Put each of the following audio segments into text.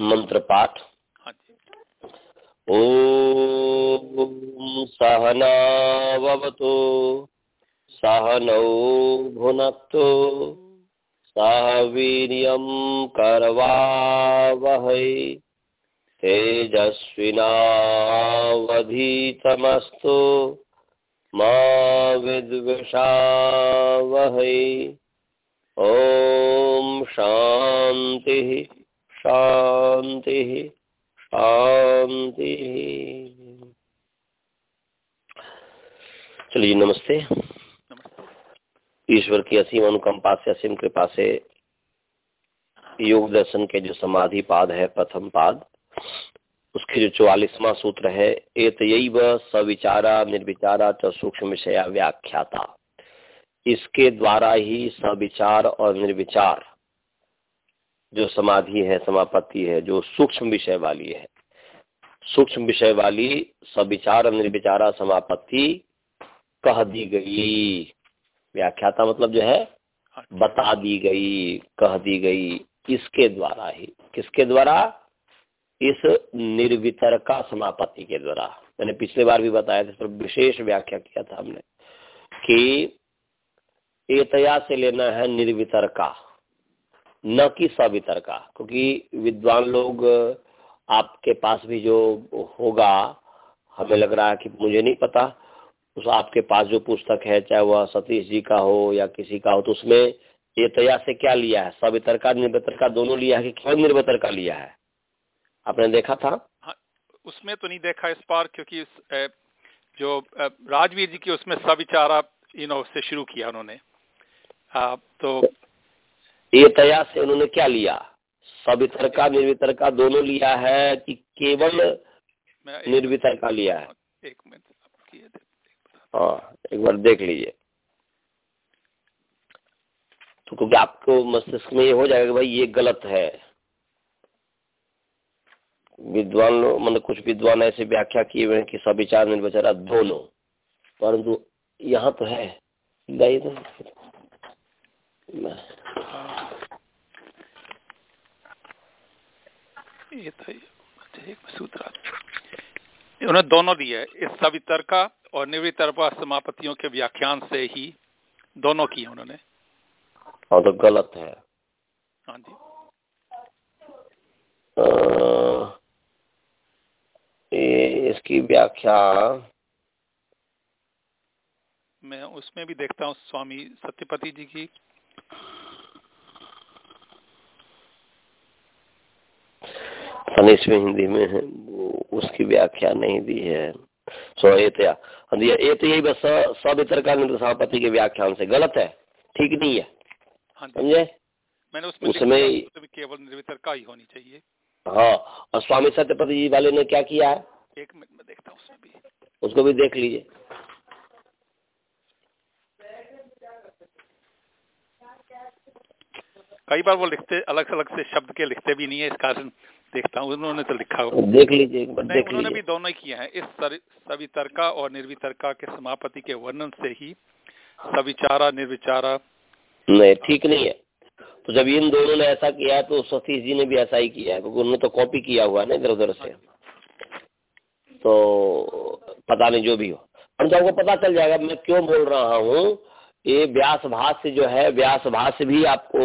मंत्र पाठ हाँ ॐ सहनावतु सहनौ भुनक्तु सह वीर्यं करवावहै तेजस्विनावधीतमस्तु मा विद्विषावहै। ॐ शान्तिः। शांति शांति चलिए नमस्ते। ईश्वर की असीम अनुकंपा से असीम कृपा से योग दर्शन के जो समाधि पाद है प्रथम पाद उसके जो चौवालीसवा सूत्र है एत सविचारा निर्विचारा च सूक्ष्म विषया व्याख्याता। इसके द्वारा ही सविचार और निर्विचार जो समाधि है, समापत्ति है, जो सूक्ष्म विषय वाली है। सूक्ष्म विषय वाली सविचार निर्विचारा समापत्ति कह दी गई। व्याख्याता मतलब जो है, बता दी गई, कह दी गई। इसके द्वारा ही। किसके द्वारा? इस निर्वितर का समापत्ति के द्वारा। मैंने पिछले बार भी बताया था, इस पर विशेष व्याख्या किया था हमने कि एतया से लेना है निर्वितर का। न कि सवितर का क्योंकि विद्वान लोग आपके पास भी जो होगा हमें लग रहा है कि मुझे नहीं पता उस आपके पास जो पुस्तक है चाहे वह सतीश जी का हो या किसी का हो तो उसमें ये तया से क्या लिया है? सवितर का निर्वितर का दोनों लिया है कि केवल का लिया है? आपने देखा था? हाँ, उसमें तो नहीं देखा इस बार क्योंकि इस, जो राजवीर जी की उसमें सविचारा इन से शुरू किया उन्होंने। तो ये तया से उन्होंने क्या लिया? सवितर का निर्वितर का दोनों लिया है कि केवल निर्वितर का लिया है। एक मिनट हाँ एक बार देख लीजिए। तो क्योंकि आपको मस्तिष्क में ये हो जाएगा कि भाई ये गलत है। विद्वान मतलब कुछ विद्वान ऐसे व्याख्या किए हुए हैं कि सविचार निर्विचारा दोनों। परंतु यहाँ तो है। तो ये तो एक सूत्र उन्होंने दोनों दिए इस सवितरका और निर्वितरका समापतियों के व्याख्यान से ही दोनों किए उन्होंने। हाँ तो गलत है। हाँ जी। आ, इसकी व्याख्या मैं उसमें भी देखता हूँ स्वामी सत्यपति जी की। अनिश में हिंदी में है वो उसकी व्याख्या नहीं दी है। सो एतया। एत यही बस सवितर का सभापति के व्याख्यान से। गलत है। ठीक नहीं है। हाँ समझे? मैंने उसमें उसमें केवल निर्वितर का ही होनी चाहिए। हाँ। और स्वामी सत्यपति जी वाले ने क्या किया है? एक मिनट में देखता हूँ उसमें भी। उसको भी देख लीजिए। कई बार वो लिखते अलग अलग से शब्द के लिखते भी नहीं है इस कारण देखता हूँ उन्होंने तो लिखा हो। देख लीजिए देख उन्होंने भी दोनों ही किए हैं। इस सवितरका और निर्वितरका के समापति के वर्णन से ही सविचारा निर्विचारा। नहीं ठीक नहीं है। तो जब इन दोनों ने ऐसा किया तो सतीश जी ने भी ऐसा ही किया है क्योंकि उन्होंने तो कॉपी किया हुआ है ना इधर उधर से। तो पता नहीं जो भी हो। जब आपको पता चल जाएगा मैं क्यों बोल रहा हूँ ये व्यास भाष्य जो है व्यास भाष्य भी आपको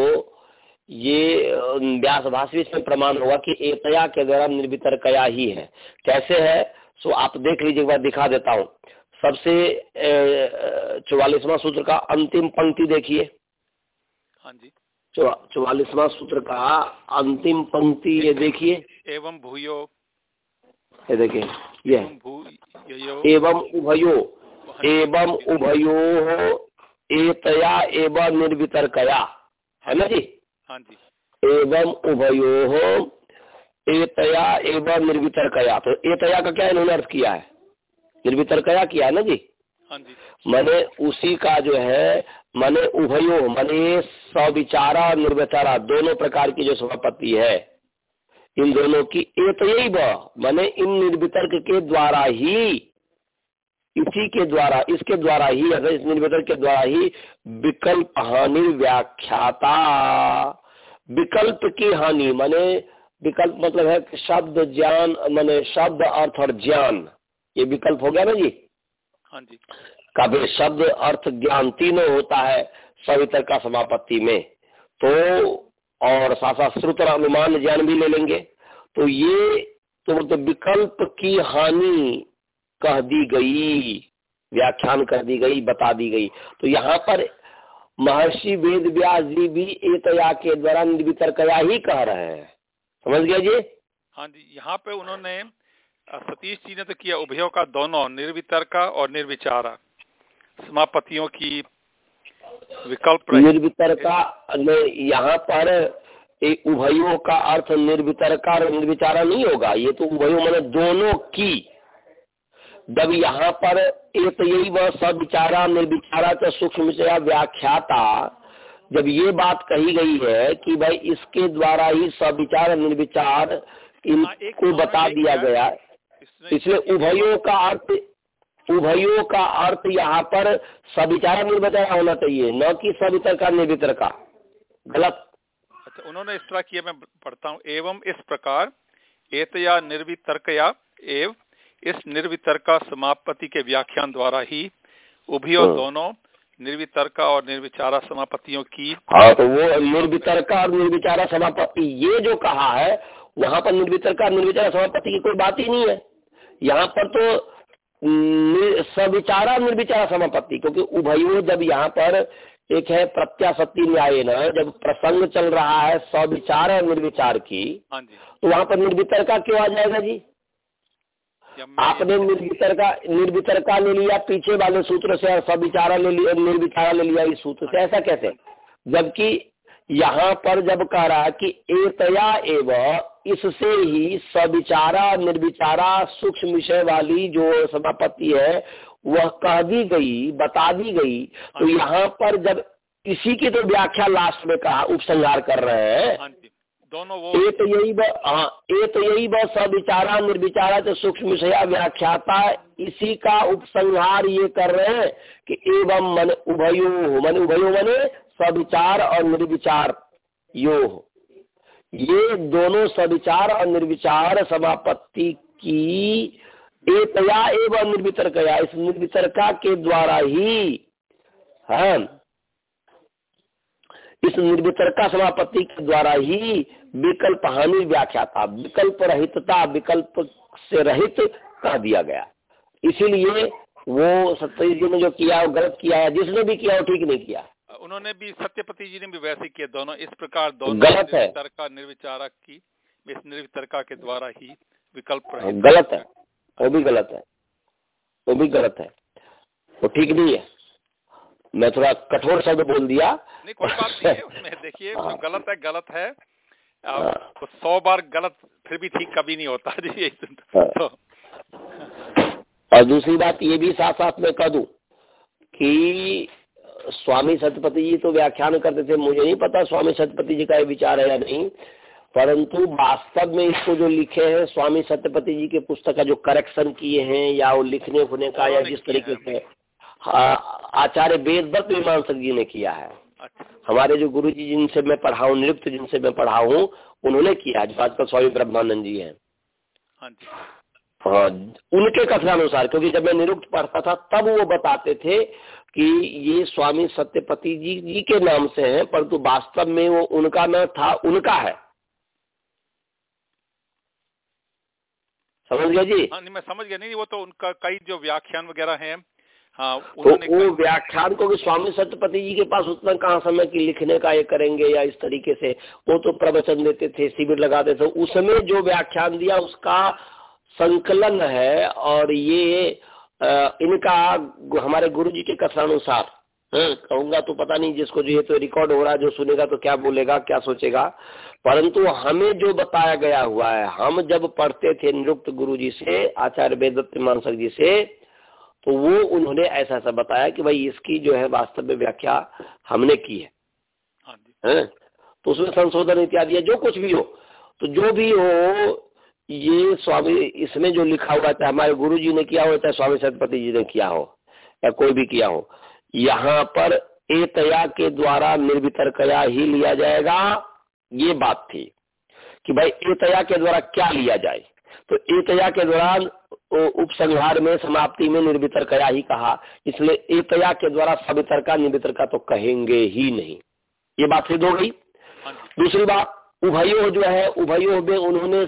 ये व्यास भाष्य इसमें प्रमाण होगा कि एकया के द्वारा निर्वितर कया ही है। कैसे है? सो आप देख लीजिए एक बार दिखा देता हूँ। सबसे चौवालीसवा सूत्र का अंतिम पंक्ति देखिए। हाँ जी। चौवालीसवा सूत्र का अंतिम पंक्ति ये देखिए। एवं भूयो। ये देखिए ये। एवं उभयो। एवं उभयो एतया एवं निर्वितर कया है ना जी? हाँ जी। एवं उभयो एतया एवं निर्वितरकया। तो एतया का क्या इन्होंने अर्थ किया है? निर्वितर कया किया है ना जी? हाँ जी। मैंने उसी का जो है मैंने उभयो मैंने सविचारा और निर्विचारा दोनों प्रकार की जो सभापति है इन दोनों की एक यही मैंने इन निर्वितर्क के द्वारा ही इसी के द्वारा इसके द्वारा ही अगर इस निर्वितर्क के द्वारा ही विकल्प हानि व्याख्याता। विकल्प की हानि माने विकल्प मतलब है कि शब्द ज्ञान मैंने शब्द अर्थ और ज्ञान। ये विकल्प हो गया ना जी? हाँ जी। कभी शब्द अर्थ ज्ञान तीनों होता है सवितर का समापत्ति में। तो और साथ साथ श्रुत अनुमान ज्ञान भी ले लेंगे। तो ये तो मतलब विकल्प की हानि कह दी गई व्याख्यान कर दी गई बता दी गई। तो यहाँ पर महर्षि वेद व्यास जी भी एतया के द्वारा निर्वितरकया ही कह रहे हैं। समझ गया जी? हाँ जी यहाँ पे उन्होंने सतीश जी ने तो किया उभयों का दोनों निर्वितरका और निर्विचारा। समापतियों की विकल्प निर्वितरका यहाँ पर उभयों का अर्थ निर्वितरका और निर्विचारा नहीं होगा। ये तो उभयों मैंने दोनों की जब यहाँ पर एक यही वह सविचारा निर्विचारा तो सूक्ष्म से व्याख्याता जब ये बात कही गई है कि भाई इसके द्वारा ही सविचार निर्विचार इनको हाँ, बता दिया गया। इसलिए उभयों का अर्थ उभयों का अर्थ यहाँ पर सविचारा निर्विचारा होना चाहिए न कि सवितर का निर्वितर का। गलत। अच्छा उन्होंने इस तरह किया मैं पढ़ता हूँ। एवं इस प्रकार एतया निर्वितर्कया एवं इस निर्वितर्का समापति के व्याख्यान द्वारा ही उभयों हाँ। दोनों निर्वितर्का और निर्विचारा समापत्तियों की हाँ तो वो निर्वितर्का और निर्विचारा समापत्ति ये जो कहा है वहाँ पर निर्वितर्का निर्विचारा समापत्ति की कोई बात ही नहीं है। यहाँ पर तो सविचारा निर्विचारा समापत्ति क्योंकि उभयो जब यहाँ पर एक है प्रत्याशक्ति न्याय न जब प्रसंग चल रहा है सविचार और निर्विचार की हाँ तो वहाँ पर निर्वितरका क्यों आ जाएगा जी? आपने निर्वितर का निर्वितर का ले लिया पीछे वाले सूत्र से और सविचारा ले लिया निर्विचारा ले लिया इस सूत्र से ऐसा कैसे? जबकि यहाँ पर जब कह रहा कि एतया एवं इससे ही सविचारा निर्विचारा सूक्ष्म विषय वाली जो समापत्ति है वह कह दी गई बता दी गई। तो हाँ। यहाँ पर जब इसी की तो व्याख्या लास्ट में कहा उपसंहार कर रहे हैं। हाँ दोनों वो एक यही हाँ एक यही ब, सविचारा निर्विचारा जो सूक्ष्म व्याख्याता इसी का उपसंहार ये कर रहे हैं कि एवं मन उभयो मन उभयो मने सविचार और निर्विचार, यो ये दोनों सविचार और निर्विचार समापत्ति की एकया एवं निर्वितरकया, इस निर्वितरका के द्वारा ही, है इस निर्वितरका समापत्ति के द्वारा ही विकल्प हानि व्याख्या था विकल्प रहितता विकल्प से रहित कह दिया गया। इसीलिए वो सत्यजीत जी ने जो किया वो गलत किया है जिसने भी किया वो ठीक नहीं किया। उन्होंने भी सत्यपति जी ने भी वैसे किया दोनों इस प्रकार दोनों गलत है। तर्का निर्विचारक की इस निर्वितरका के द्वारा ही विकल्प गलत है वो भी गलत है वो भी गलत है वो ठीक नहीं है। मैं थोड़ा कठोर शब्द बोल दिया नहीं कोई बात नहीं है उसमें देखिए हाँ। गलत है गलत है हाँ। तो सौ बार गलत फिर भी ठीक कभी नहीं होता जी हाँ। तो और दूसरी बात ये भी साथ साथ में कह दू कि स्वामी सतपति जी तो व्याख्यान करते थे मुझे नहीं पता स्वामी सतपति जी का ये विचार है या नहीं परंतु वास्तव में इसको जो लिखे हैं स्वामी सत्यपति जी के पुस्तक का जो करेक्शन किए हैं या वो लिखने होने का या जिस तरीके से आचार्य वेदव्रत मीमांसक जी ने किया है। अच्छा। हमारे जो गुरु जी जिनसे मैं पढ़ा हूँ निरुक्त जिनसे मैं पढ़ा हूँ उन्होंने किया जो आजकल स्वामी ब्रह्मानंद जी है। हाँ, हाँ उनके कथनानुसार क्योंकि जब मैं निरुक्त पढ़ता था तब वो बताते थे कि ये स्वामी सत्यपति जी जी के नाम से हैं परंतु वास्तव में वो उनका न था उनका है। समझ गया जी? हाँ नहीं मैं समझ गया। नहीं वो तो उनका कई जो व्याख्यान वगैरह हैं हाँ तो वो व्याख्यान को स्वामी सत्यपति जी के पास उतना कहाँ समय की लिखने का ये करेंगे या इस तरीके से वो तो प्रवचन देते थे शिविर लगाते थे। उसमें जो व्याख्यान दिया उसका संकलन है और ये इनका हमारे गुरु जी के कथानुसार हाँ, कहूँगा तो पता नहीं जिसको जो ये तो रिकॉर्ड हो रहा है जो सुनेगा तो क्या बोलेगा क्या सोचेगा। परंतु हमें जो बताया गया हुआ है हम जब पढ़ते थे निरुक्त गुरु जी से आचार्य वेदत्त मानसक जी से तो वो उन्होंने ऐसा ऐसा बताया कि भाई इसकी जो है वास्तव में व्याख्या हमने की है। हाँ है? तो उसमें संशोधन इत्यादि है जो कुछ भी हो तो जो भी हो ये स्वामी इसमें जो लिखा हुआ था हमारे गुरु जी ने किया हो चाहे स्वामी सतपति जी ने किया हो या कोई भी किया हो यहाँ पर एतया के द्वारा निर्वितर कया ही लिया जाएगा ये बात थी कि भाई एतया के द्वारा क्या लिया जाए। तो एतया के दौरान उपसंहार में समाप्ति में निर्वितरकया ही कहा। इसलिए एतया के द्वारा सवितरका निर्वितरका तो कहेंगे ही नहीं। ये बात सिद्ध हो गई। हाँ दूसरी बात उभयो जो है उभयो में उन्होंने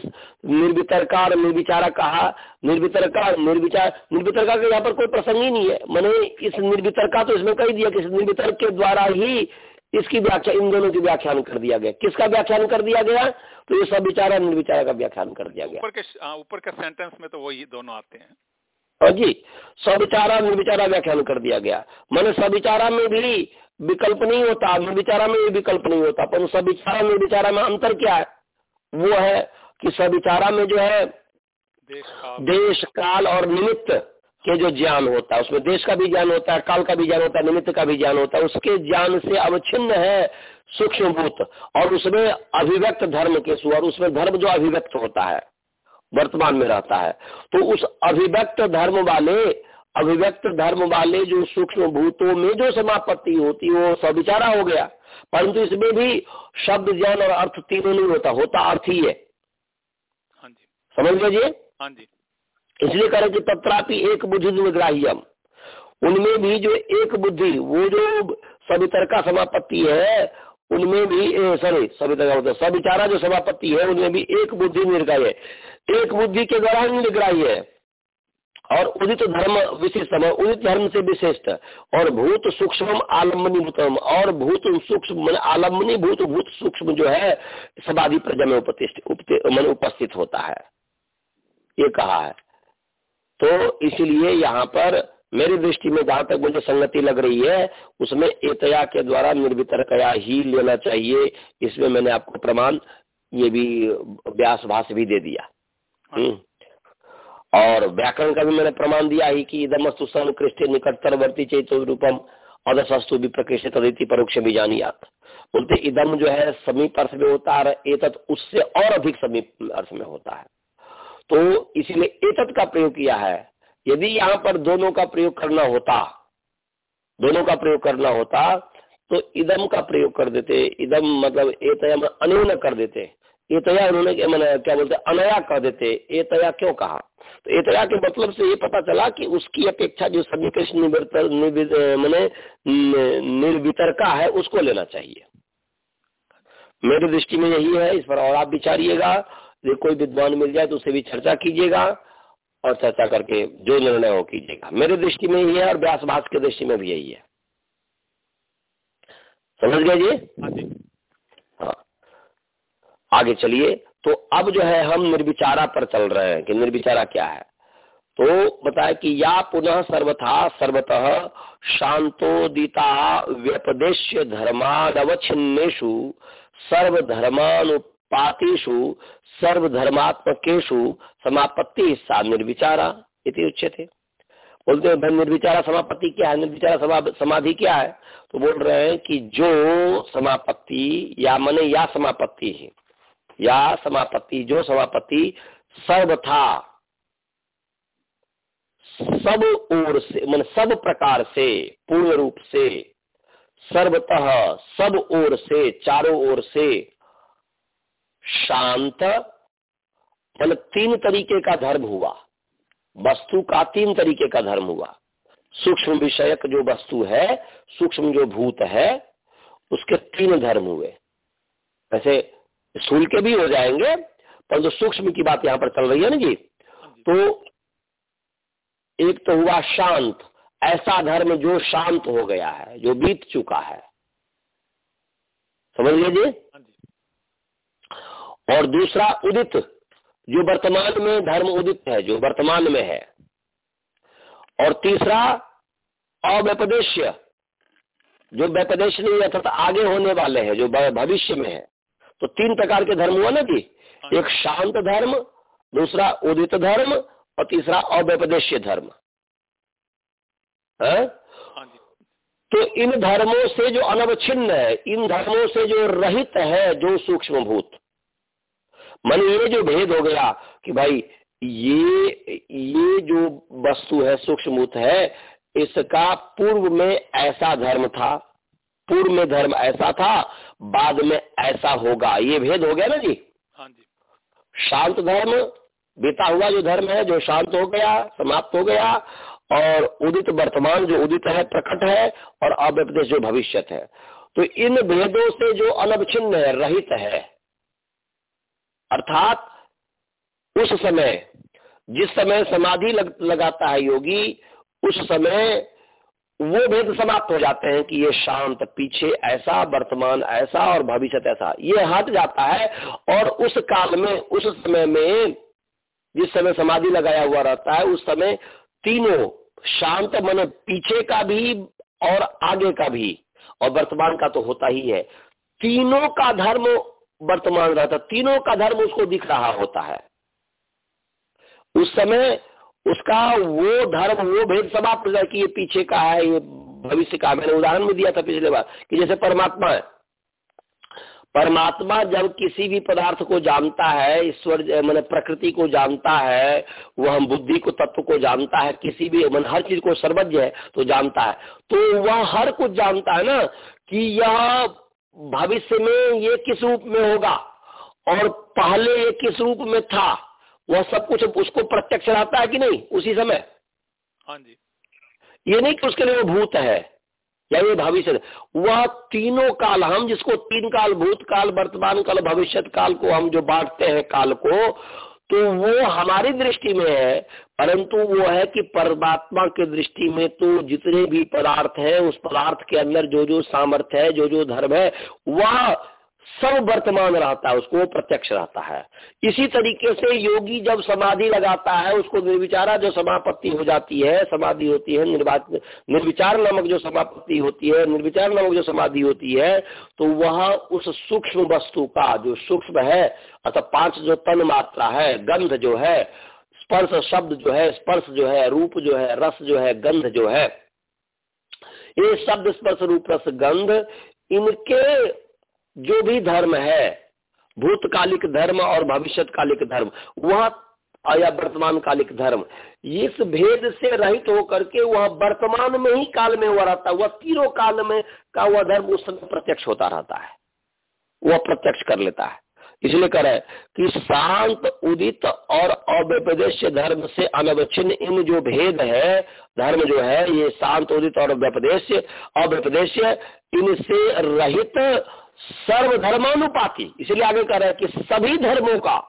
निर्वितरका और निर्विचारा कहा। निर्वितरका निर्विचार निर्वितरका का यहाँ पर कोई प्रसंग ही नहीं है। मैंने इस निर्वितरका तो इसमें कह दिया कि इस निर्वितर्क के द्वारा ही इसकी व्याख्या इन दोनों की व्याख्यान कर दिया गया। किसका व्याख्यान कर दिया गया? तो ये सब विचारा निर्विचारा का व्याख्यान कर दिया गया। ऊपर के ऊपर के सेंटेंस में तो वही दोनों आते हैं। हाँ जी सविचारा निर्विचारा व्याख्यान कर दिया गया। मैंने सविचारा में भी विकल्प नहीं होता निर्विचारा में भी विकल्प नहीं होता पर सविचारा निर्विचारा में अंतर क्या है? वो है कि सविचारा में जो है देश काल और निमित्त। के जो ज्ञान होता है उसमें देश का भी ज्ञान होता है काल का भी ज्ञान होता है निमित्त का भी ज्ञान होता है उसके ज्ञान से अवच्छिन्न है सूक्ष्म भूत और उसमें अभिव्यक्त धर्म के और उसमें धर्म जो अभिव्यक्त होता है वर्तमान में रहता है। तो उस अभिव्यक्त धर्म वाले अभिव्यक्त धर्म वाले जो सूक्ष्म भूतों में जो समापत्ति होती है वो सविचारा हो गया। परंतु इसमें भी शब्द ज्ञान और अर्थ तीनों नहीं होता होता अर्थ ही है। हाँ समझ लीजिए? हाँ जी। इसलिए कह रहे कि तत्रापि एक बुद्धि विग्राह्यम। उनमें भी जो एक बुद्धि, वो जो सवितरका समापत्ति है, उनमें भी सॉरी सवितरका मतलब सविचारा जो समापत्ति है, उनमें भी एक बुद्धि निर्ग्राह्य है। एक बुद्धि के द्वारा निर्ग्राह्य है। और उदित धर्म विशिष्ट उदित धर्म से विशिष्ट और भूत सूक्ष्म आलम्बनी भूतम और भूत सूक्ष्म आलम्बनी भूत भूत सूक्ष्म जो है, समाधि प्रजा में उपस्थित उपस्थित होता है। ये कहा है। तो इसलिए यहाँ पर मेरी दृष्टि में जहाँ तक मुझे संगति लग रही है उसमें एतया के द्वारा निर्वितरकया ही लेना चाहिए इसमें मैंने आपको प्रमाण ये भी व्यास भाष भी दे दिया हाँ। हम्म। और व्याकरण का भी मैंने प्रमाण दिया ही कि इधमस्तु निकटतर वर्ती चैतो रूपम अदस्तु भी प्रकृष्ट तदिति परोक्ष भी जानी जात बोलते इदम जो है समीप अर्थ में होता है एतत उससे और अधिक समीप अर्थ में होता है तो इसीलिए एतत का प्रयोग किया है। यदि यहाँ पर दोनों का प्रयोग करना होता, दोनों का प्रयोग करना होता तो इदम का प्रयोग कर देते। इदम मतलब एतया अन्य कर देते। एतया उन्होंने क्या बोलते, अनया कर देते। एतया क्यों कहा? तो एतया के मतलब से ये पता चला कि उसकी अपेक्षा जो सन्निकृष्ण मैंने निर्वितरका है, उसको लेना चाहिए। मेरी दृष्टि में यही है, इस पर और आप विचारिएगा। कोई विद्वान मिल जाए तो उससे भी चर्चा कीजिएगा और चर्चा करके जो निर्णय हो कीजिएगा। मेरे दृष्टि में ही है और व्यास भाष के दृष्टि में भी यही है। समझ गए जी? हाँ, हाँ। आगे चलिए। तो अब जो है हम निर्विचारा पर चल रहे हैं कि निर्विचारा क्या है? तो बताए कि या पुनः सर्वथा सर्वतः शांतोदिता व्यपदेश धर्मादवच्छिन्नेशु सर्वधर्मानुपातिषु सर्वधर्मात्मकेशु समापत्ति सा निर्विचारा इति उच्यते। बोलते हैं निर्विचारा समापत्ति क्या है? निर्विचारा समाधि क्या है? तो बोल रहे हैं कि जो समापत्ति या मने या समापत्ति है, या समापत्ति, जो समापत्ति सर्वथा, सब ओर से, मन सब प्रकार से, पूर्ण रूप से, सर्वतः सब ओर से, चारों ओर से शांत मतलब तीन तरीके का धर्म हुआ। वस्तु का तीन तरीके का धर्म हुआ। सूक्ष्म विषयक जो वस्तु है सूक्ष्म जो भूत है उसके तीन धर्म हुए। वैसे स्थूल के भी हो जाएँगे पर जो सूक्ष्म की बात यहाँ पर चल रही है ना जी? तो एक तो हुआ शांत। ऐसा धर्म जो शांत हो गया है जो बीत चुका है। समझ लीजिए? हाँ और दूसरा उदित जो वर्तमान में धर्म उदित है जो वर्तमान में है। और तीसरा अव्यपदेश जो व्यपदेश नहीं है अर्थात आगे होने वाले हैं जो भविष्य में है। तो तीन प्रकार के धर्म हुआ ना जी। हाँ। एक शांत धर्म दूसरा उदित धर्म और तीसरा अव्यपदेश्य धर्म। है? हाँ तो इन धर्मों से जो अनवच्छिन्न है इन धर्मों से जो रहित है जो सूक्ष्म भूत मन ये जो भेद हो गया कि भाई ये ये जो वस्तु है सूक्ष्मूत है इसका पूर्व में ऐसा धर्म था पूर्व में धर्म ऐसा था बाद में ऐसा होगा। ये भेद हो गया ना जी? हाँ जी। शांत धर्म बीता हुआ जो धर्म है जो शांत हो गया समाप्त हो गया और उदित वर्तमान जो उदित है प्रकट है और अव्यपदेश जो भविष्य है। तो इन भेदों से जो अनवच्छिन्न है रहित है अर्थात उस समय जिस समय समाधि लग, लगाता है योगी उस समय वो भेद समाप्त हो जाते हैं कि ये शांत पीछे ऐसा वर्तमान ऐसा और भविष्य ऐसा। ये हट जाता है और उस काल में उस समय में जिस समय समाधि लगाया हुआ रहता है उस समय तीनों शांत मन पीछे का भी और आगे का भी और वर्तमान का तो होता ही है। तीनों का धर्म वर्तमान रहता, तीनों का धर्म उसको दिख रहा होता है। उस समय उसका वो धर्म, वो भेद समाप्त हो जाए कि ये पीछे का है, ये भविष्य का मैंने उदाहरण में दिया था पिछले बार कि जैसे परमात्मा है। परमात्मा जब किसी भी पदार्थ को जानता है, ईश्वर, मैंने प्रकृति को जानता है, वो हम बुद्धि को, तत्व को जानता है, किसी भी, मन हर चीज़ को सर्वज्ञ है तो जानता है। तो वह हर कुछ जानता है ना, कि यह भविष्य में ये किस रूप में होगा? और पहले ये किस रूप में था? वह सब कुछ उसको प्रत्यक्ष रहता है कि नहीं? उसी समय। हाँ जी। ये नहीं कि उसके लिए वो भूत है या ये भविष्य वह तीनों काल हम जिसको तीन काल भूत काल वर्तमान काल भविष्य काल को हम जो बांटते हैं काल को तो वो हमारी दृष्टि में है परंतु वो है कि परमात्मा के दृष्टि में तो जितने भी पदार्थ है, उस पदार्थ के अंदर जो जो सामर्थ्य है जो जो धर्म है, वह सब वर्तमान रहता है, उसको प्रत्यक्ष रहता है। इसी तरीके से योगी जब समाधि लगाता है, उसको निर्विचारा जो समापत्ति हो जाती है, समाधि होती है निर्विचार नामक जो समापत्ति होती है, निर्विचार नामक जो समाधि होती है तो वह उस सूक्ष्म वस्तु का जो सूक्ष्म है अर्थात पाँच जो तन मात्रा है, गंध जो है स्पर्श शब्द जो है, स्पर्श जो है, रूप जो है, रस जो है, गंध जो है, ये शब्द स्पर्श रूप रस गंध, इनके जो भी धर्म है, भूतकालिक धर्म और भविष्यकालिक धर्म, वह या वर्तमान कालिक धर्म, इस भेद से रहित होकर के वह वर्तमान में ही काल में हुआ रहता है, वह तीनों काल में का वह धर्म उस समय प्रत्यक्ष होता रहता है, वह प्रत्यक्ष कर लेता है। इसलिए कह रहे कि शांत, उदित और अव्यपदेश धर्म से अनवच्छिन्न इन जो भेद है, धर्म जो है, ये शांत, उदित और व्यपदेश अव्यपदेश इनसे रहित सर्वधर्मानुपाति। इसलिए आगे कह रहे हैं कि सभी धर्मों का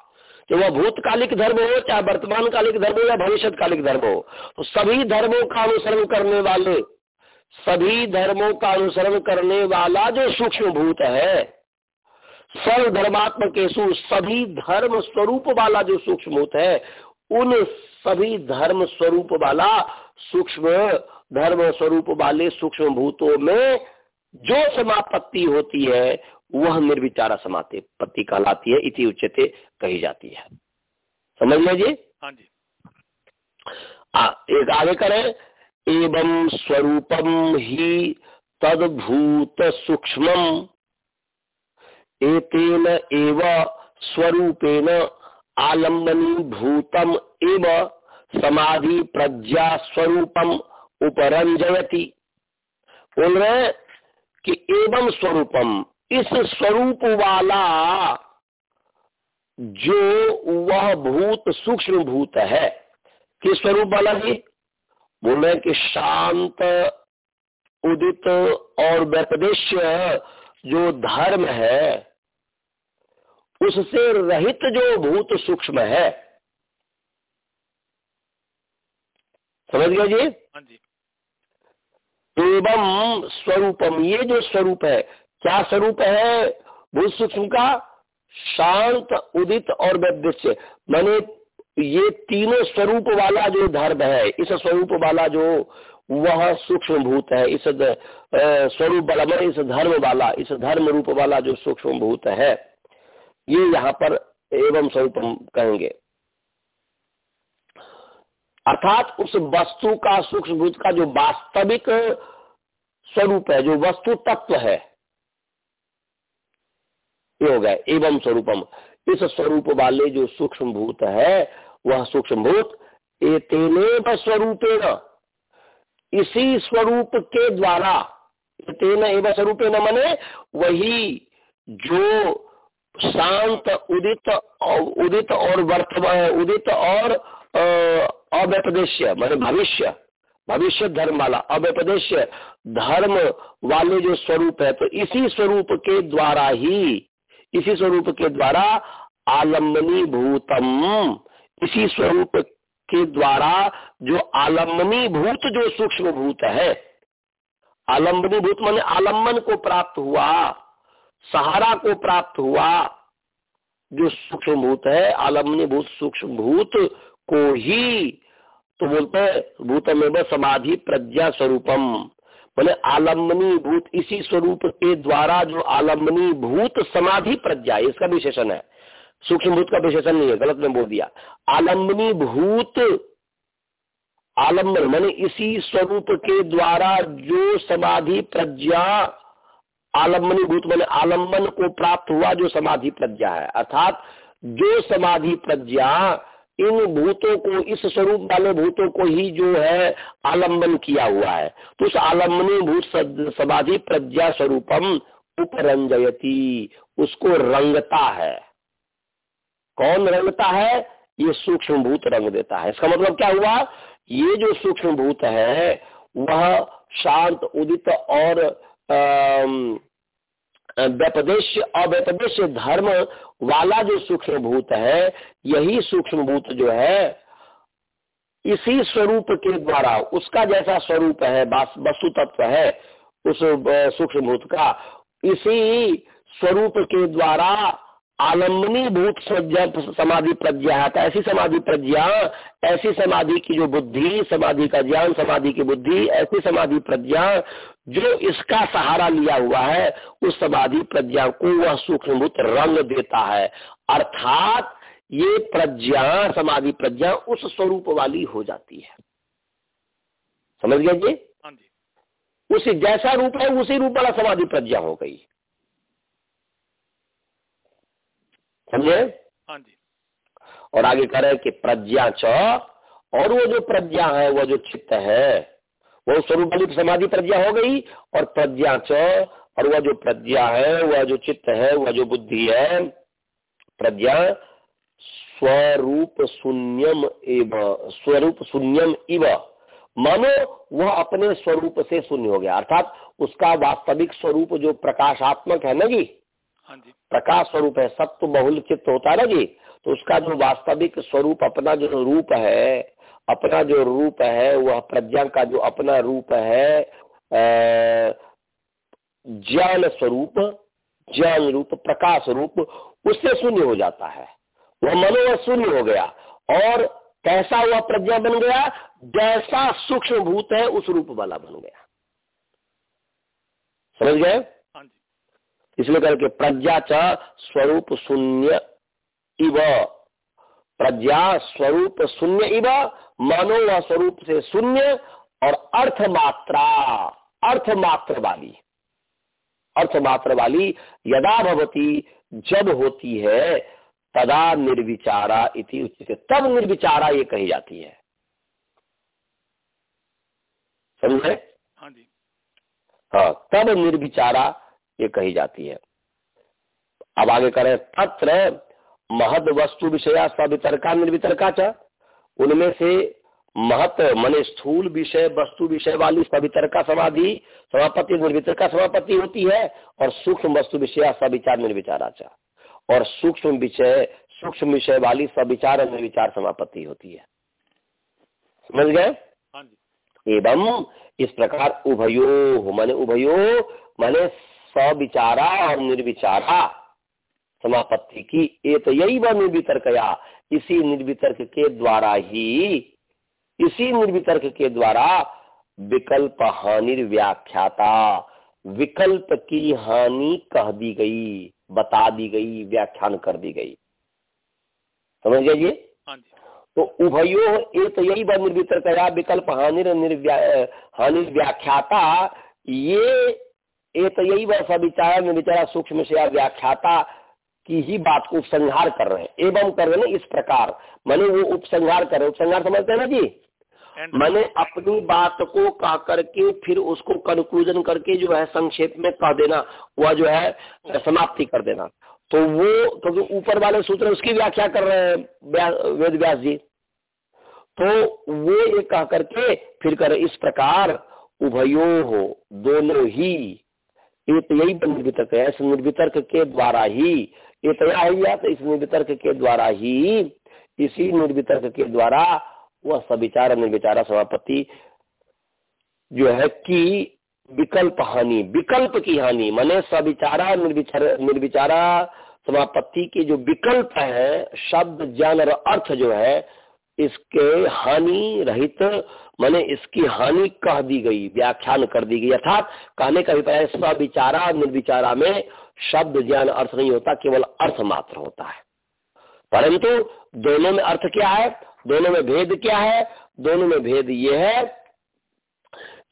जो वह भूतकालिक धर्म हो, चाहे वर्तमान कालिक धर्म हो या भविष्य कालिक धर्म हो तो सभी धर्मों का अनुसरण करने वाले, सभी धर्मों का अनुसरण करने वाला जो सूक्ष्म भूत है सर्व धर्मात्मक सभी धर्म स्वरूप वाला जो सूक्ष्म भूत है उन सभी धर्म स्वरूप वाला सूक्ष्म धर्म स्वरूप वाले सूक्ष्म भूतों में जो समापत्ति होती है वह निर्विचारा समाप्ति पत्ति कहलाती है इति उच्चते कही जाती है। समझ लीजिए हाँ जी। आ, एक आगे करें। एवं स्वरूपम ही तदभूत सूक्ष्म एतेन एव स्वरूपेण आलम्बनी भूतम एव समाधि प्रज्ञा स्वरूपम उपरंजयति बोल रहे कि एवं स्वरूपम, इस स्वरूप वाला जो वह भूत, सूक्ष्म भूत है, किस स्वरूप वाला जी बोल रहे कि शांत, उदित और व्यपदेश जो धर्म है उससे रहित जो भूत सूक्ष्म है। समझ गया जी? हाँ जी। एवं स्वरूपम ये जो स्वरूप है क्या स्वरूप है? भूत सूक्ष्म का शांत उदित और वैद्य मैंने ये तीनों स्वरूप वाला जो धर्म है इस स्वरूप वाला जो वह सूक्ष्म भूत है। इस स्वरूप वाला मैं इस धर्म वाला, इस धर्म रूप वाला जो सूक्ष्म भूत है, ये यहाँ पर एवं स्वरूपम कहेंगे। अर्थात उस वस्तु का सूक्ष्म भूत का जो वास्तविक स्वरूप है, जो वस्तु तत्व है, ये हो एवं स्वरूपम। इस स्वरूप वाले जो सूक्ष्म भूत है, वह सूक्ष्म भूत एतेन स्वरूपेण। इसी स्वरूप के द्वारा तेन एवं स्वरूपेण मने, वही जो शांत, उदित उदित और वर्तमान उदित और अव्यपदेश्य, मान भविष्य भविष्य धर्म वाला अव्यपदेश धर्म वाले जो स्वरूप है तो इसी स्वरूप के द्वारा ही, इसी स्वरूप के द्वारा आलम्बनी भूतम इसी स्वरूप के द्वारा जो आलम्बनी भूत जो सूक्ष्म भूत है, आलम्बनी भूत मान आलंबन को प्राप्त हुआ, सहारा को प्राप्त हुआ, जो सूक्ष्म भूत है, आलम्बनी भूत, सूक्ष्म भूत को ही तो बोलते हैं, भूतमेव समाधि प्रज्ञा स्वरूपम। बोले आलम्बनी भूत इसी स्वरूप के द्वारा जो आलम्बनी भूत समाधि प्रज्ञा इसका विशेषण है। सूक्ष्म भूत का विशेषण नहीं है, गलत में बोल दिया। आलम्बनी भूत, आलंबन, मैंने इसी स्वरूप के द्वारा जो समाधि प्रज्ञा, आलम्बनी भूत मैंने आलंबन को प्राप्त हुआ जो समाधि प्रज्ञा है। अर्थात जो समाधि प्रज्ञा इन भूतों को, इस स्वरूप वाले भूतों को ही जो है आलंबन किया हुआ है। तो उस आलम्बनी भूत समाधि प्रज्ञा स्वरूपम उपरंजयती, उसको रंगता है। कौन रंगता है? ये सूक्ष्म भूत रंग देता है। इसका मतलब क्या हुआ? ये जो सूक्ष्म भूत है, वह शांत, उदित और व्यपदेश, अव्यपदेश धर्म वाला जो सूक्ष्म भूत है, यही सूक्ष्म भूत जो है, इसी स्वरूप के द्वारा, उसका जैसा स्वरूप है वस्तु तत्व है, उस सूक्ष्म भूत का, इसी स्वरूप के द्वारा आलम्बनी भूत समाधि प्रज्ञा है। ऐसी समाधि प्रज्ञा ऐसी समाधि की जो बुद्धि समाधि का ज्ञान समाधि की बुद्धि ऐसी समाधि प्रज्ञा जो इसका सहारा लिया हुआ है उस समाधि प्रज्ञा को वह सूक्ष्मभूत रंग देता है। अर्थात ये प्रज्ञा समाधि प्रज्ञा उस स्वरूप वाली हो जाती है। समझ गए जी? हाँ जी। उसी जैसा रूप है उसी रूप वाला समाधि प्रज्ञा हो गई। समझे? हाँ जी। और आगे कह रहे कि प्रज्ञा च और वो जो प्रज्ञा है वो जो चित्त है वो स्वरूप वाली समाधि प्रज्ञा हो गई और प्रज्ञा च और वह जो प्रज्ञा है वह जो चित्त है वह जो बुद्धि है प्रज्ञा स्वरूप शून्यम एव स्वरूप शून्यम इव। मानो वह अपने स्वरूप से शून्य हो गया अर्थात उसका वास्तविक स्वरूप जो प्रकाशात्मक है ना जी जी प्रकाश स्वरूप है सत्य बहुल चित्त होता है ना जी? तो उसका जो वास्तविक स्वरूप अपना जो रूप है, अपना जो रूप है, वह प्रज्ञा का जो अपना रूप है ज्ञान स्वरूप, ज्ञान रूप, प्रकाश रूप, उससे शून्य हो जाता है। वह मनोवह शून्य हो गया। और कैसा हुआ प्रज्ञा बन गया? जैसा सूक्ष्म भूत है, उस रूप वाला बन गया। समझ गए? इसलिए करके प्रज्ञा च स्वरूप शून्य इव। प्रज्ञा स्वरूप शून्य इव मानो व स्वरूप से शून्य और अर्थ मात्रा अर्थ मात्र वाली। अर्थ मात्र वाली यदा भवती जब होती है तदा निर्विचारा इति उचित तब निर्विचारा ये कही जाती है। समझे? हाँ जी। हाँ तब निर्विचारा ये कही जाती है। अब आगे करें तत्र महद वस्तु विषया सवितरका निर्वितरका च। उनमें से महत मन स्थूल विषय वस्तु विषय वाली सवितरका समाधि समापति निर्वितरका समापति होती है और सूक्ष्म वस्तु विषय सविचार निर्विचारा चा। और सूक्ष्म विषय सूक्ष्म विषय वाली सविचार निर्विचार समापत्ति होती है। समझ गए? हाँ एवं इस प्रकार उभयो माने उभयो माने सविचारा और निर्विचारा। समापत्ति की एक यही वह निर्वितर्कया। इसी निर्वितर्क के द्वारा ही इसी निर्वितर्क के द्वारा विकल्प हानि व्याख्याता। विकल्प की हानि कह दी गई बता दी गई व्याख्यान कर दी गई। समझ गए हाँ तो उभयो एक यही वह निर्वितर्कया विकल्प हानि हानि व्याख्याता। ये एक यही वह सविचार में बेचारा सूक्ष्म से व्याख्याता की ही बात को उपसंहार कर रहे हैं। एवं कर रहे हैं इस प्रकार। मैंने वो उपसंहार कर रहे उपसंहार समझते हैं ना जी? मैंने अपनी बात को कह करके फिर उसको कंक्लूजन करके जो है संक्षेप में कह देना वह जो है समाप्ति कर देना। तो वो क्योंकि तो ऊपर वाले सूत्र उसकी व्याख्या कर रहे हैं वेद व्यास जी। तो वो ये कह करके फिर कर इस प्रकार उभयो हो दोनों ही एक यही निर्वितर्क है। इस निर्वितर्क के द्वारा ही, ये तैयार हुआ तो इस निर्वितर्क के द्वारा ही, इसी निर्वितर्क के द्वारा वह सविचार निर्विचारा समापत्ति जो है कि विकल्प हानि, विकल्प की हानि, माने सविचारा निर्विचार, निर्विचारा समापत्ति के जो विकल्प है, शब्द, ज्ञान और अर्थ जो है इसके हानि रहित, माने इसकी हानि कह दी गई, व्याख्यान कर दी गई। अर्थात कहने का अभिप्राय सविचारा निर्विचारा में शब्द ज्ञान अर्थ नहीं होता, केवल अर्थ मात्र होता है। परंतु दोनों में अर्थ क्या है? दोनों में भेद क्या है? दोनों में भेद ये है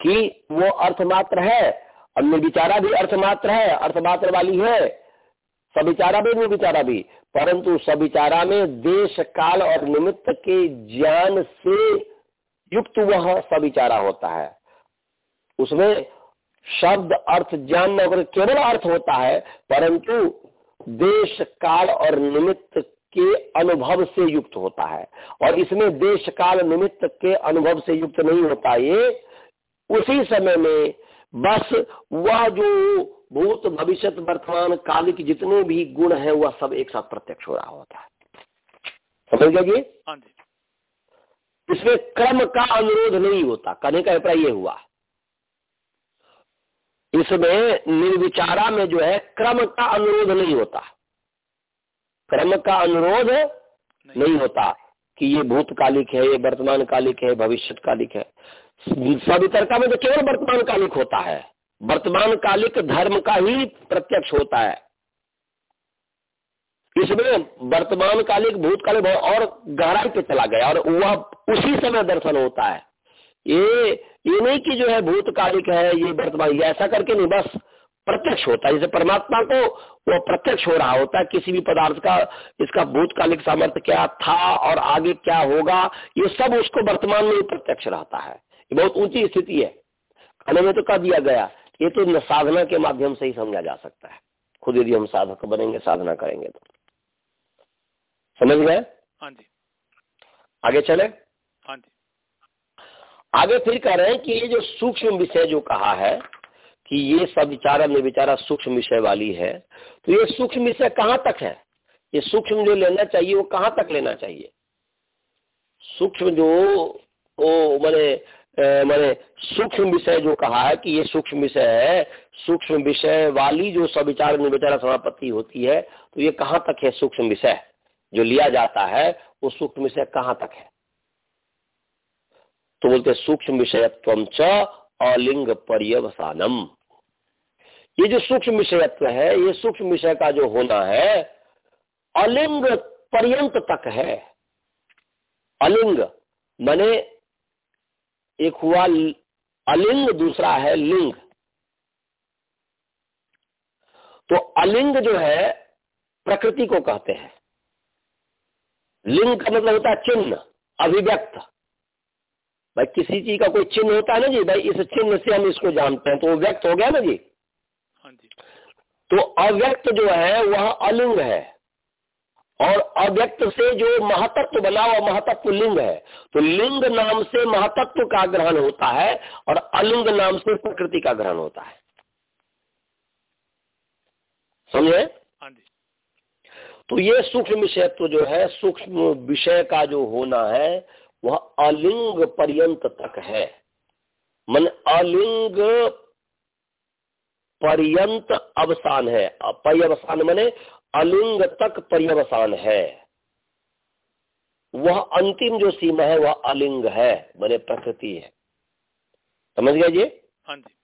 कि वो अर्थ मात्र है, और निर्विचारा भी अर्थ मात्र है, अर्थ मात्र वाली है सविचारा भी निर्विचारा भी। परंतु सविचारा में देश काल और निमित्त के ज्ञान से युक्त वह सविचारा होता है। उसमें शब्द, अर्थ, ज्ञान न केवल अर्थ होता है, परंतु देश काल और निमित्त के अनुभव से युक्त होता है। और इसमें देश काल निमित्त के अनुभव से युक्त नहीं होता, ये उसी समय में बस वह जो भूत भविष्य वर्तमान कालिक जितने भी गुण है वह सब एक साथ प्रत्यक्ष हो रहा होता है। समझ गए हाँ इसमें क्रम का अनुरोध नहीं होता। कहने का अभिप्राय ये हुआ। इसमें निर्विचारा में जो है क्रम का अनुरोध नहीं होता। क्रम का अनुरोध नहीं, नहीं होता कि ये भूतकालिक है ये वर्तमान कालिक है भविष्य कालिक है। सवितरका में तो केवल वर्तमान कालिक होता है। वर्तमान कालिक धर्म का ही प्रत्यक्ष होता है। इसमें वर्तमान कालिक भूतकालिक और गहराई पे चला गया और वह उसी समय दर्शन होता है। ये ये नहीं कि जो है भूतकालिक है, ये वर्तमान, ये ऐसा करके नहीं, बस प्रत्यक्ष होता है। जैसे परमात्मा को वो प्रत्यक्ष हो रहा होता है, किसी भी पदार्थ का, इसका भूतकालिक सामर्थ्य क्या था और आगे क्या होगा, ये सब उसको वर्तमान में प्रत्यक्ष रहता है। ये बहुत ऊँची स्थिति है। कहने में तो कह दिया गया ये तो साधना के माध्यम से ही समझा जा सकता है। खुद यदि हम साधक बनेंगे साधना करेंगे तो। समझ गए? हाँ जी। आगे चले? हाँ जी। आगे फिर कह रहे हैं कि ये जो सूक्ष्म विषय जो कहा है कि ये सब विचारा निर्विचारा सूक्ष्म विषय वाली है तो ये सूक्ष्म विषय कहाँ तक है? ये सूक्ष्म जो लेना चाहिए वो कहाँ तक लेना चाहिए? सूक्ष्म जो वो मैंने मैंने सूक्ष्म विषय जो कहा है कि ये सूक्ष्म विषय है, सूक्ष्म विषय वाली जो सविचार निर्विचारा समापत्ति होती है तो ये कहाँ तक है सूक्ष्म विषय? जो लिया जाता है, वो सूक्ष्म विषय कहाँ तक है? तो बोलते सूक्ष्म विषयत्व च अलिंग पर्यवसानम। ये जो सूक्ष्म विषयत्व है, ये सूक्ष्म विषय का जो होना है, अलिंग पर्यंत तक है। अलिंग, मने एक हुआ अलिंग दूसरा है लिंग। तो अलिंग जो है प्रकृति को कहते हैं। लिंग का मतलब होता है चिन्ह अभिव्यक्त। भाई किसी चीज़ का कोई चिन्ह होता है ना जी भाई इस चिन्ह से हम इसको जानते हैं तो वो व्यक्त हो गया ना जी? हाँ जी। तो अव्यक्त जो है वह अलिंग है। और अव्यक्त से जो महातत्व बना वह महातत्व लिंग है तो लिंग नाम से महातत्व का ग्रहण होता है और अलिंग नाम से प्रकृति का ग्रहण होता है। समझे? हाँ तो ये सूक्ष्म विषयत्व जो है सूक्ष्म विषय का जो होना है वह अलिंग पर्यंत तक है। मन अलिंग पर्यंत अवसान है। पर्यवसान मने अलिंग तक पर्यवसान है। वह अंतिम जो सीमा है वह अलिंग है मैंने प्रकृति है। समझ गए जी? हाँ जी।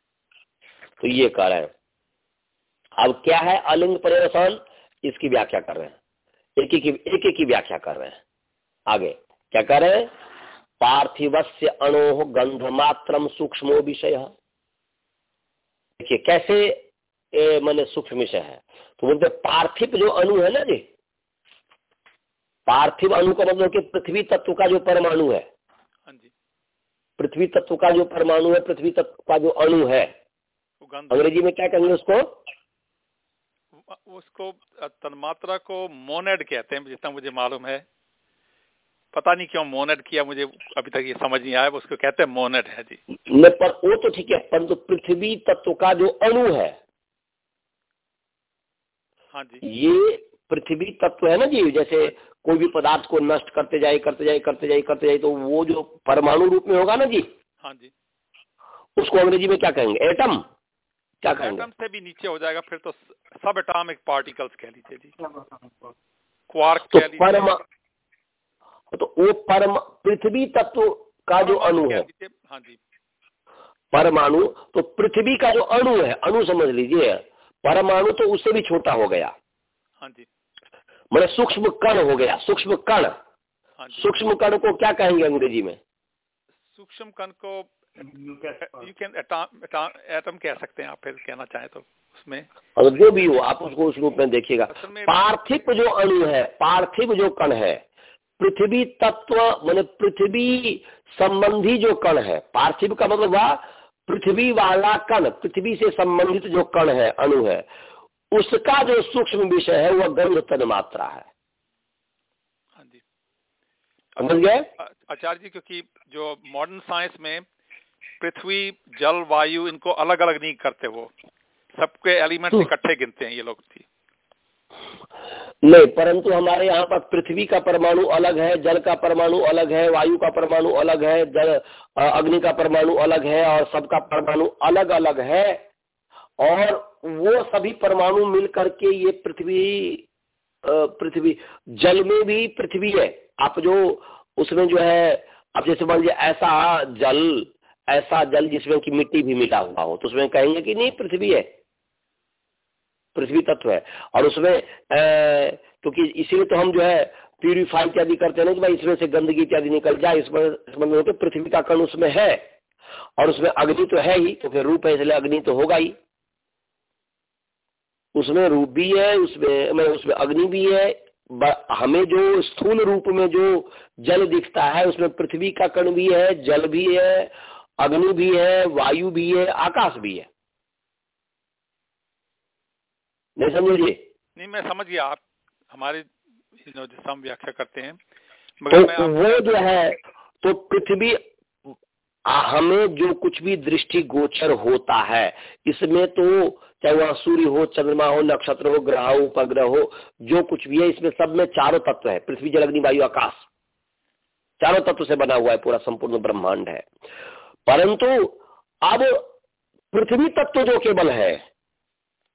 तो ये कह रहे हैं। अब क्या है अलिंग पर्यवसान? इसकी व्याख्या कर रहे हैं। एक एक एक एक की व्याख्या कर रहे हैं। आगे क्या कर रहे हैं? पार्थिव से अणो गंध मात्रम सूक्ष्मो विषय। देखिए कैसे मैंने सूक्ष्म विषय है? तो बोलते पार्थिव जो अणु है ना जी पार्थिव अणु का मतलब कि पृथ्वी तत्व का जो परमाणु है। हाँ पृथ्वी तत्व का जो परमाणु है पृथ्वी तत्व का जो अणु है। अंग्रेज़ी में क्या कहेंगे उसको? उसको तन्मात्रा को मोनेड कहते हैं जितना मुझे मालूम है। पता नहीं क्यों मोनेट किया मुझे अभी तक ये समझ नहीं आया उसको कहते हैं मोनेट है जी। न पर वो तो ठीक है परंतु पृथ्वी तत्व का जो अणु है हाँ जी। ये पृथ्वी तत्व है ना जी जैसे कोई भी पदार्थ को नष्ट करते जाए करते जाए करते जाए करते जाए तो वो जो परमाणु रूप में होगा ना जी हाँ जी। उसको अंग्रेज़ी में क्या कहेंगे? एटम? क्या कहेंगे? एटम से भी नीचे हो जाएगा फिर तो सब एटॉमिक पार्टिकल्स कह लीजिए जी। क्वार्क तो परमा तो वो परम पृथ्वी तत्व का जो अणु है। हाँ जी। परमाणु तो पृथ्वी का जो अणु है अणु समझ लीजिए परमाणु तो उससे भी छोटा हो गया। हाँ जी। मैंने सूक्ष्म कण हो गया सूक्ष्म कण। हाँ सूक्ष्म कण को क्या कहेंगे अंग्रेज़ी में? सूक्ष्म कण को यू कैन एटम कह सकते हैं आप फिर कहना चाहें तो उसमें। और जो भी हो आप उसको उस रूप में देखिएगा। पार्थिव जो अणु है पार्थिव जो कण है पृथ्वी तत्व मान पृथ्वी संबंधी जो कण है पार्थिव का मतलब हुआ पृथ्वी वाला कण पृथ्वी से संबंधित जो कण है अणु है उसका जो सूक्ष्म विषय है वह गंध तन मात्रा है। हाँ समझ गए? आचार्य जी क्योंकि जो मॉडर्न साइंस में पृथ्वी जल वायु इनको अलग अलग नहीं करते वो। सबके एलिमेंट तो इकट्ठे गिनते हैं ये लोग। थी नहीं, परंतु हमारे यहाँ पर पृथ्वी का परमाणु अलग है, जल का परमाणु अलग है, वायु का परमाणु अलग है, जल अग्नि का परमाणु अलग है और सबका परमाणु अलग अलग है। और वो सभी परमाणु मिल करके ये पृथ्वी पृथ्वी, जल में भी पृथ्वी है। आप जो, उसमें जो है, आप जैसे मान लीजिए, ऐसा जल ऐसा जल जिसमें की मिट्टी भी मिला हुआ हो तो उसमें कहेंगे कि नहीं, पृथ्वी है। पृथ्वी तत्व है। और उसमें क्योंकि तो इसीलिए तो हम जो है प्यूरिफाई इत्यादि करते हैं कि भाई इसमें से गंदगी इत्यादि निकल जाए इसमें होते पृथ्वी का कण उसमें है। और उसमें अग्नि तो है ही तो फिर रूप है, इसलिए अग्नि तो होगा ही। उसमें रूप भी है, उसमें, मैं उसमें अग्नि भी है हमें जो स्थूल रूप में जो जल दिखता है, उसमें पृथ्वी का कण भी है, जल भी है, अग्नि भी है, वायु भी है, आकाश भी है। नहीं समझिए। नहीं मैं समझ गया आप हमारे जैसा हम व्याख्या करते हैं। मगर तो वो जो है तो पृथ्वी हमें जो कुछ भी दृष्टि गोचर होता है इसमें तो चाहे वह सूर्य हो चंद्रमा हो नक्षत्र हो ग्रह हो उपग्रह हो जो कुछ भी है इसमें सब में चारों तत्व है। पृथ्वी जल अग्नि वायु आकाश। चारों तत्व से बना हुआ है पूरा संपूर्ण ब्रह्मांड है। परंतु अब पृथ्वी तत्व जो केवल है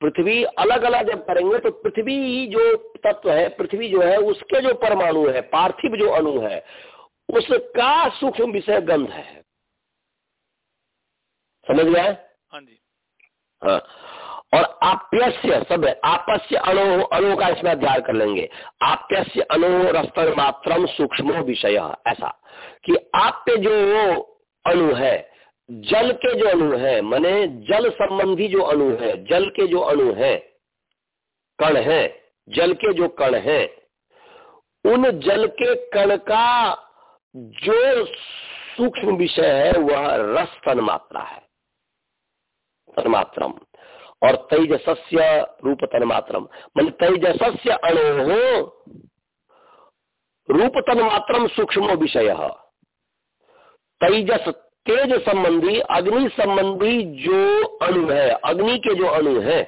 पृथ्वी अलग अलग जब करेंगे तो पृथ्वी जो तत्व है पृथ्वी जो है उसके जो परमाणु है पार्थिव जो अणु है उसका सूक्ष्म विषय गंध है। समझ गया हाँ जी। हाँ। और आप्यस्य सब आपस्य अणु अणु का इसमें अध्ययन कर लेंगे। आप्यस्य अणु रस्तर मात्रम सूक्ष्म विषय ऐसा। कि आप्य जो अणु है जल के जो अणु है, माने जल संबंधी जो अणु है, जल के जो अणु है, कण है, जल के जो कण है, उन जल के कण का जो सूक्ष्म विषय है, वह रस तन मात्रा है। तन्मात्रम और तेजस्य रूप तन्मात्रम। मान तेजस्य अणु रूप तन्मात्रम सूक्ष्म विषय। तेजस तेज संबंधी, अग्नि संबंधी जो अणु है, अग्नि के जो अणु है,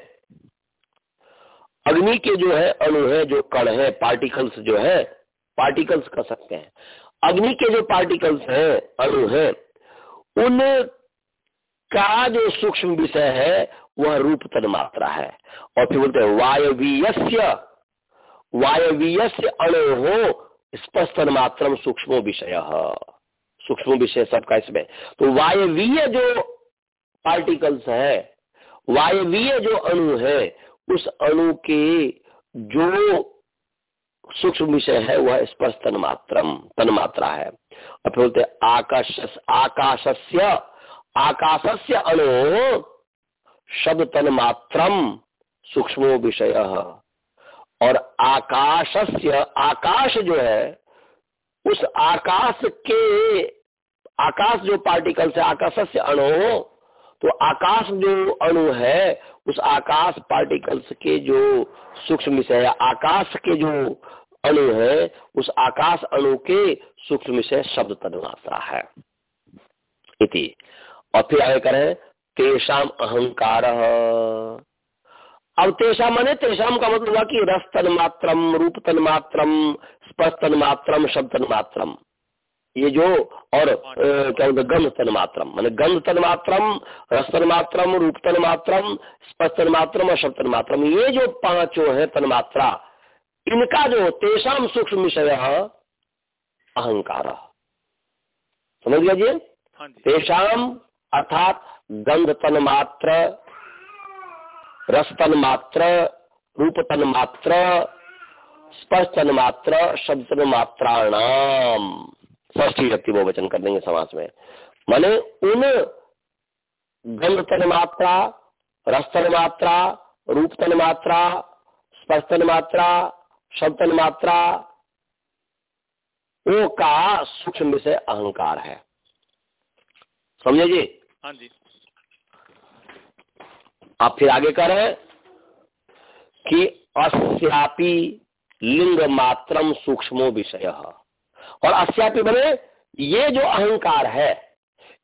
अग्नि के जो है, अणु है, जो कण है पार्टिकल्स जो है पार्टिकल्स कर सकते हैं। अग्नि के जो पार्टिकल्स हैं, अणु है, उन का जो सूक्ष्म विषय है, वह रूप तन मात्रा है। और फिर बोलते हैं वायवीय वायवीय अणु हो स्पष्ट मात्रम सूक्ष्म विषय। सूक्ष्म विषय सबका इसमें तो वायवीय जो पार्टिकल्स है, वायवीय जो अणु है, उस अणु के जो सूक्ष्म विषय है, वह स्पर्श तन्मात्रम तन्मात्रा है। और फिर बोलते आकाश आकाशस्य आकाशस्य अणु, शब्द तन्मात्रम सूक्ष्म विषय। और आकाशस्य, आकाश जो है उस आकाश के, आकाश जो पार्टिकल्स है आकाश से अणु हो तो आकाश जो अणु है, उस आकाश पार्टिकल्स के जो सूक्ष्म विषय आकाश के जो अणु है, उस आकाश अणु के सूक्ष्म विषय शब्द तन्मात्रा है। इति। और फिर आगे करें, तेषाम अहंकार। अब तेषा माने तेषाम का मतलब हुआ कि रस तन मात्रम रूप तन मात्रम स्पर्श तन मात्रम शब्द तन मात्रम ये जो और क्या बोलते गंध तन मात्रम मान गंध तन मात्रम रस तन मात्रम रूप तन मात्रम स्पर्श तन मात्रम और शब्द तन मात्रम ये जो पाँचों है तन मात्रा इनका जो तेषाम सूक्ष्म विषय अहंकार। समझ जी? हाँ तेषाम अर्थात गंध तन मात्र रस तन मात्र रूप तन मात्र स्पर्श तन मात्र शब्द मात्राणाम ष्ठी व्यक्ति वो वचन कर देंगे समाज में। माने उन गंध तन मात्रा रस तन मात्रा रूप तन मात्रा स्पर्श तन मात्रा शब्द तन मात्रा का सूक्ष्म विषय अहंकार है। समझे जी? हाँ जी। आप फिर आगे कह रहे हैं कि अस्यापी लिंग मात्रम सूक्ष्मो विषय। और अस्यापी बने, ये जो अहंकार है,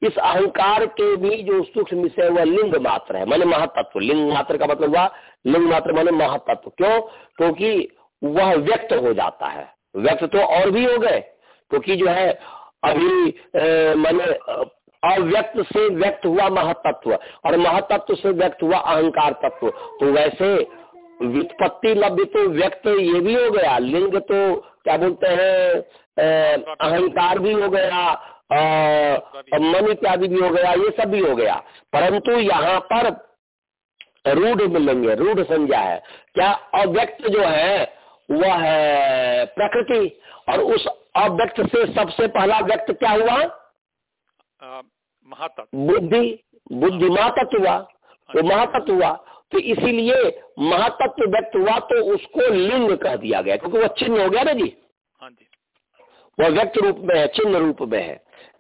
इस अहंकार के भी जो सूक्ष्म विषय वह लिंग मात्र है। माने महातत्व। लिंग मात्र का मतलब हुआ लिंग मात्र माने महातत्व। क्यों? क्योंकि वह व्यक्त हो जाता है। व्यक्त तो और भी हो गए, क्योंकि जो है, अभी मैंने अव्यक्त से व्यक्त हुआ महतत्व और महतत्व से व्यक्त हुआ अहंकार तत्व। तो वैसे वित्पत्ति लब्ध तो व्यक्त ये भी हो गया, लिंग तो क्या बोलते हैं अहंकार भी हो गया मन इत्यादि भी हो गया, ये सब भी हो गया। परंतु यहाँ पर रूढ़ मिलेंगे रूढ़ संज्ञा है। क्या अव्यक्त जो है, वह है प्रकृति। और उस अव्यक्त से सबसे पहला व्यक्त क्या हुआ? बुद्धि बुद्धि महातत्व हुआ वो महातत्व हुआ तो इसीलिए महातत्व व्यक्त हुआ तो उसको लिंग कह दिया गया क्योंकि वो चिन्ह हो गया ना जी। हाँ जी। वह व्यक्त रूप में है चिन्ह रूप में है।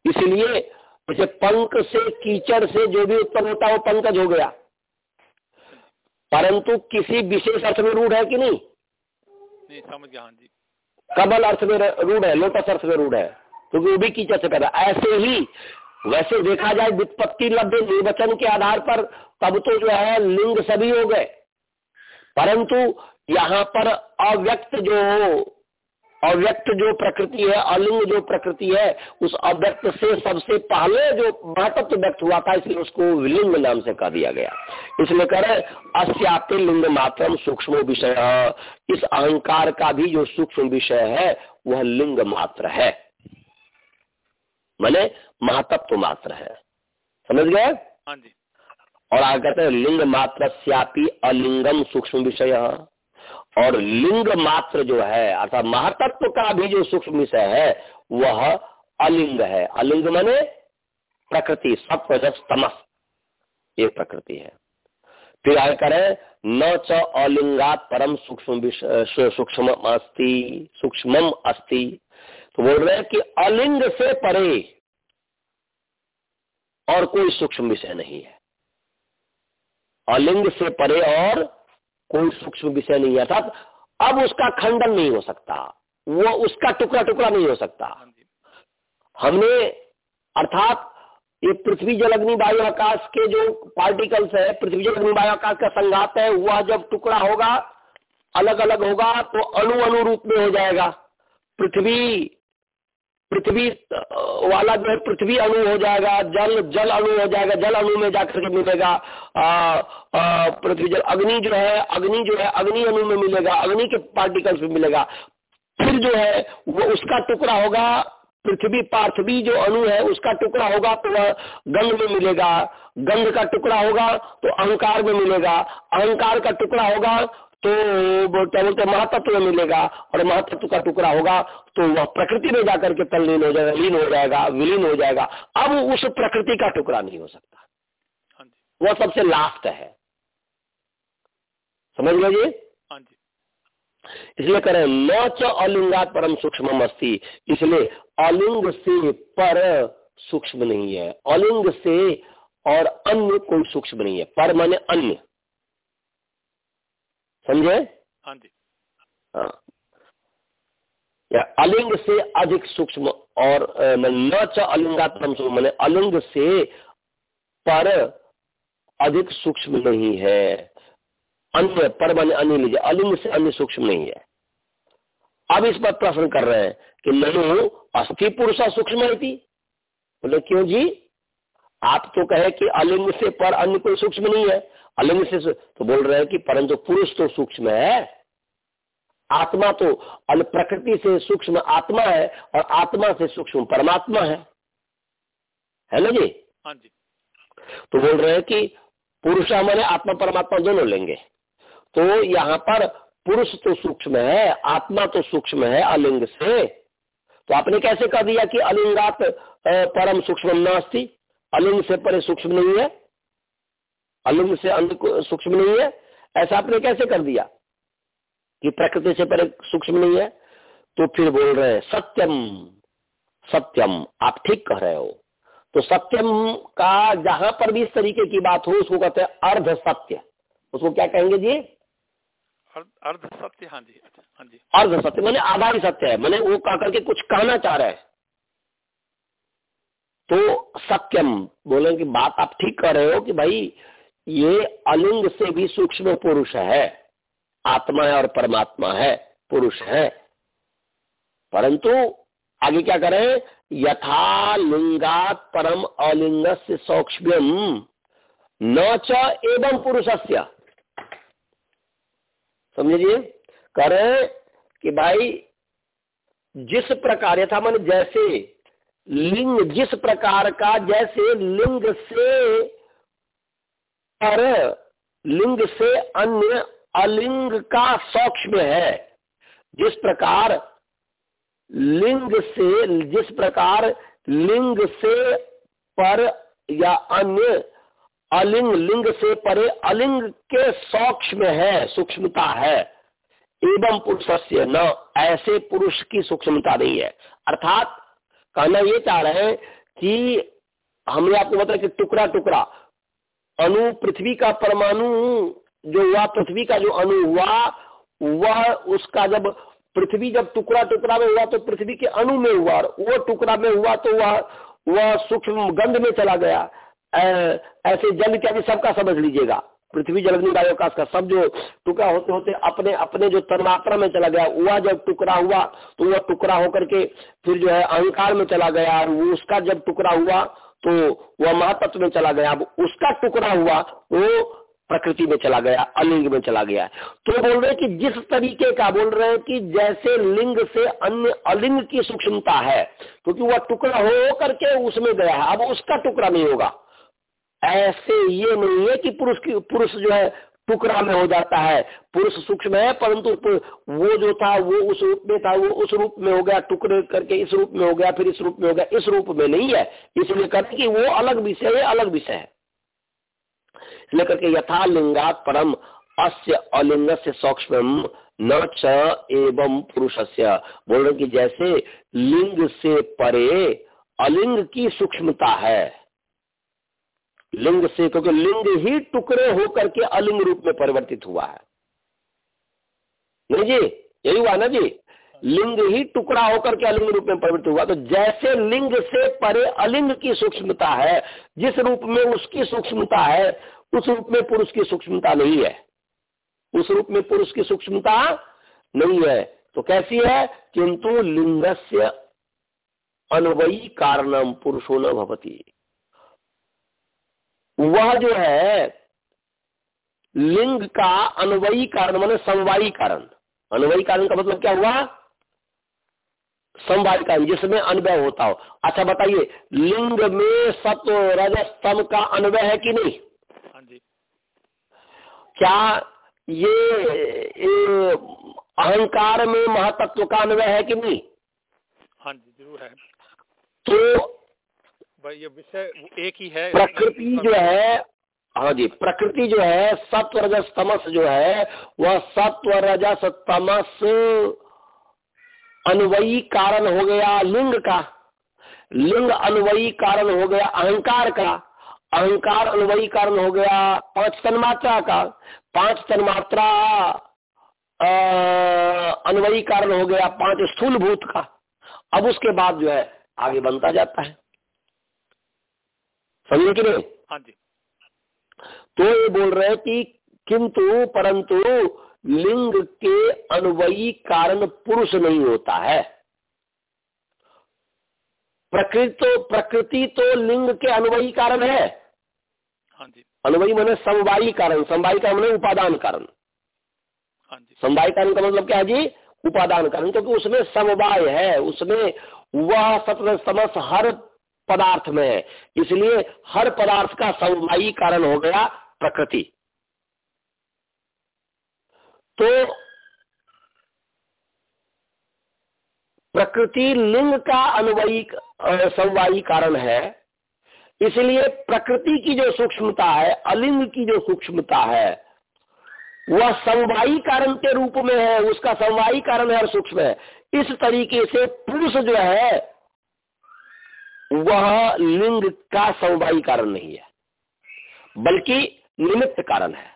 इसलिए जैसे पंख से कीचड़ से जो भी उत्पन्न होता है वो पंकज हो गया। परंतु किसी विशेष अर्थ में रूढ़ है कि नहीं? नहीं समझ गया हाँ जी। कमल अर्थ में रूढ़ है लोटस अर्थ में रूढ़ है क्योंकि वो भी कीचड़ से पैदा। ऐसे ही वैसे देखा जाए वित्पत्ति लब्ध निर्वचन के आधार पर तब तो जो है लिंग सभी हो गए। परंतु यहाँ पर अव्यक्त जो अव्यक्त जो प्रकृति है, अलिंग जो प्रकृति है, उस अव्यक्त से सबसे पहले जो महत्व व्यक्त हुआ था, इसलिए उसको विलिंग नाम से कह दिया गया। इसलिए कह अस्यापे लिंग मात्र सूक्ष्म विषय। इस अहंकार का भी जो सूक्ष्म विषय है, वह लिंग मात्र है। मैंने महातत्व मात्र है। समझ गए? हाँ जी। और आगे कहते हैं लिंग मात्र श्यापी अलिंगम सूक्ष्म विषय। और लिंग मात्र जो है अर्थात महातत्व का भी जो सूक्ष्म विषय है वह अलिंग है। अलिंग माने प्रकृति सत्व तमस। ये प्रकृति है। फिर आगे करें न च अलिंगात परम सूक्ष्म सूक्ष्म अस्ति सूक्ष्म अस्थि तो बोल रहे हैं कि अलिंग से परे और कोई सूक्ष्म विषय नहीं है। अलिंग से परे और कोई सूक्ष्म विषय नहीं है। अर्थात अब उसका खंडन नहीं हो सकता। वो उसका टुकड़ा टुकड़ा नहीं हो सकता। हाँ हमने अर्थात ये पृथ्वी जल अग्नि वायु आकाश के जो पार्टिकल्स है पृथ्वी जल अग्नि वायु आकाश का संघात है वह जब टुकड़ा होगा अलग अलग होगा तो अणु अनुरूप में हो जाएगा। पृथ्वी पृथ्वी, वाला जो है पृथ्वी अणु हो जाएगा, जल जल अणु हो जाएगा, जल अणु में जाकर के मिलेगा पृथ्वी जल, अग्नि जो है, अग्नि जो है, अग्नि अणु में मिलेगा, अग्नि के पार्टिकल्स में मिलेगा। फिर जो है, वो उसका टुकड़ा होगा, पृथ्वी पार्थवी जो अणु है, उसका टुकड़ा होगा तो वह गंध में मिलेगा। गंध का टुकड़ा होगा तो अहंकार में मिलेगा। अहंकार का टुकड़ा होगा तो क्या बोलते हैं महातत्व मिलेगा और महातत्व का टुकड़ा होगा तो वह प्रकृति में जाकर के तल्लीन हो जाएगा लीन हो जाएगा विलीन हो जाएगा। अब उस प्रकृति का टुकड़ा नहीं हो सकता। हाँ वह सबसे लास्ट है। समझ जी? हाँ इसलिए करें न च अलिंगात परम सूक्ष्म अस्ती। इसलिए अलिंग से पर सूक्ष्म नहीं है। अलिंग से और अन्य कोई सूक्ष्म नहीं है। पर माने अन्य। समझे? हाँ जी। हाँ। या अलिंग से अधिक सूक्ष्म और न च अलिंगात्म मैंने अलिंग से पर अधिक सूक्ष्म नहीं है। अन्य पर मैंने अन्य लीजिए अलिंग से अन्य सूक्ष्म नहीं है। अब इस पर प्रश्न कर रहे हैं कि ननु अस्थि पुरुषा सूक्ष्म बोले क्यों जी? आप तो कहे कि अलिंग से पर अन्य कोई सूक्ष्म नहीं है। अलिंग से तो बोल रहे हैं कि परंतु पुरुष तो सूक्ष्म है। आत्मा तो अल प्रकृति से सूक्ष्म आत्मा है और आत्मा से सूक्ष्म परमात्मा है। है ना जी? हाँ जी। तो बोल रहे हैं कि पुरुष हमारे आत्मा परमात्मा दोनों लेंगे। तो यहाँ पर पुरुष तो सूक्ष्म है आत्मा तो सूक्ष्म है अलिंग से। तो आपने कैसे कह दिया कि अलिंगात परम सूक्ष्म नास्ती? अलिंग से परे सूक्ष्म नहीं है। अलिंग से अन्य सूक्ष्म नहीं है। ऐसा आपने कैसे कर दिया? कि प्रकृति से परे सूक्ष्म नहीं है तो फिर बोल रहे हैं सत्यम सत्यम आप ठीक कह रहे हो। तो सत्यम का जहाँ पर भी इस तरीके की बात हो उसको कहते हैं अर्ध सत्य। उसको क्या कहेंगे जी? अर्ध सत्य हाँ जी हाँ जी। अर्ध सत्य मैंने आधा ही सत्य है। मैंने वो कह करके कुछ कहना चाह रहे हैं। तो सत्यम बोले कि बात आप ठीक कर रहे हो कि भाई ये अलिंग से भी सूक्ष्म पुरुष है। आत्मा है और परमात्मा है, पुरुष है। परंतु आगे क्या करें? यथा लिंगात परम अलिंग से सौक्ष्म न च एवं पुरुषस्य। समझिए? करें कि भाई, जिस प्रकार, यथा मन जैसे, लिंग जिस प्रकार का, जैसे लिंग से पर लिंग से अन्य अलिंग का सौक्ष्म है। जिस प्रकार लिंग से, जिस प्रकार लिंग से पर या अन्य अलिंग, लिंग से परे अलिंग के सौक्ष्म है, सूक्ष्मता है। एवं पुरुष न, ऐसे पुरुष की सूक्ष्मता नहीं है। अर्थात कहना ये चाह रहे हैं कि हमने आपको बताया कि टुकड़ा टुकड़ा अनु पृथ्वी का परमाणु, जो हुआ, पृथ्वी का जो अणु हुआ, वह उसका जब पृथ्वी जब टुकड़ा टुकड़ा में हुआ तो पृथ्वी के अणु में हुआ, और वो टुकड़ा में हुआ तो वह वह सूक्ष्म गंध में चला गया। ऐसे जल क्या सबका समझ लीजिएगा। पृथ्वी जलग्नि वायुकाश का सब जो टुकड़ा होते होते अपने अपने जो तन्मात्रा में चला गया, वह जब टुकड़ा हुआ तो वह टुकड़ा होकर के फिर जो है, अहंकार में चला गया, और उसका जब टुकड़ा हुआ तो वह महातत्व में चला गया। अब उसका टुकड़ा हुआ, वो प्रकृति में चला गया, अलिंग में चला गया। तो बोल रहे कि जिस तरीके का बोल रहे हैं कि जैसे लिंग से अन्य अलिंग की सूक्ष्मता है, क्योंकि तो वह टुकड़ा हो करके उसमें गया है। अब उसका टुकड़ा नहीं होगा। ऐसे ये नहीं है कि पुरुष की, पुरुष जो है टुकड़ा में हो जाता है। पुरुष सूक्ष्म है, परंतु वो जो था, वो उस रूप में था, वो उस रूप में हो गया, टुकड़े करके इस रूप में हो गया, फिर इस रूप में हो गया, इस रूप में नहीं है। इसलिए कहते कि वो अलग विषय है, अलग विषय है। लेकर के यथा लिंगात परम, अस्य अलिंग से सूक्ष्म न च एवं पुरुष बोल रहे कि जैसे लिंग से परे अलिंग की सूक्ष्मता है। लिंग से क्योंकि लिंग ही टुकड़े होकर के अलिंग रूप में परिवर्तित हुआ है। नहीं जी? यही हुआ ना जी? लिंग ही टुकड़ा होकर के अलिंग रूप में परिवर्तित हुआ। तो जैसे लिंग से परे अलिंग की सूक्ष्मता है जिस रूप में उसकी सूक्ष्मता है उस रूप में पुरुष की सूक्ष्मता नहीं है। उस रूप में पुरुष की सूक्ष्मता नहीं है। तो कैसी है? किंतु लिंग से अनवयी कारणम पुरुषो न भवती। वह जो है लिंग का अनवयी कारण मान समवायी कारण। अनवयी कारण का मतलब क्या हुआ? समवाय कारण जिसमें अनवय होता हो। अच्छा बताइए लिंग में सत्व रजस्तम का अनवय है कि नहीं? क्या ये, ये अहंकार में महातत्व का अन्वय है कि नहीं? हाँ जी ज़रूर है। तो ये विषय एक ही है प्रकृति जो है। हाँ जी प्रकृति जो है सत्व रजस तमस जो है वह सत्व रजस तमस अनवयी कारण हो गया लिंग का। लिंग अनवयी कारण हो गया अहंकार का। अहंकार अनुभवी कारण हो गया पाँच तन्मात्रा का। पाँच तन्मात्रा अनुभवी कारण हो गया पाँच स्थूल भूत का। अब उसके बाद जो है आगे बनता जाता है। समझे कि नहीं? हाँ। जी। तो ये बोल रहे हैं कि किंतु परंतु लिंग के अनुभवी कारण पुरुष नहीं होता है। प्रकृति तो प्रकृति तो लिंग के अनुभवी कारण है। हाँ जी। अनुभवी मैंने समवायी कारण। समवायी का मैंने उपादान कारण। हाँ जी। समवाय कारण का मतलब क्या है जी? उपादान कारण क्योंकि उसमें समवाय है। उसमें वह समस्त हर पदार्थ में है। इसलिए हर पदार्थ का समवायी कारण हो गया प्रकृति। तो प्रकृति लिंग का अनुवयी समवायी कारण है। इसलिए प्रकृति की जो सूक्ष्मता है, अलिंग की जो सूक्ष्मता है, वह समवायी कारण के रूप में है, उसका समवायी कारण है और सूक्ष्म है। इस तरीके से पुरुष जो है वह लिंग का समवायी कारण नहीं है बल्कि निमित्त कारण है।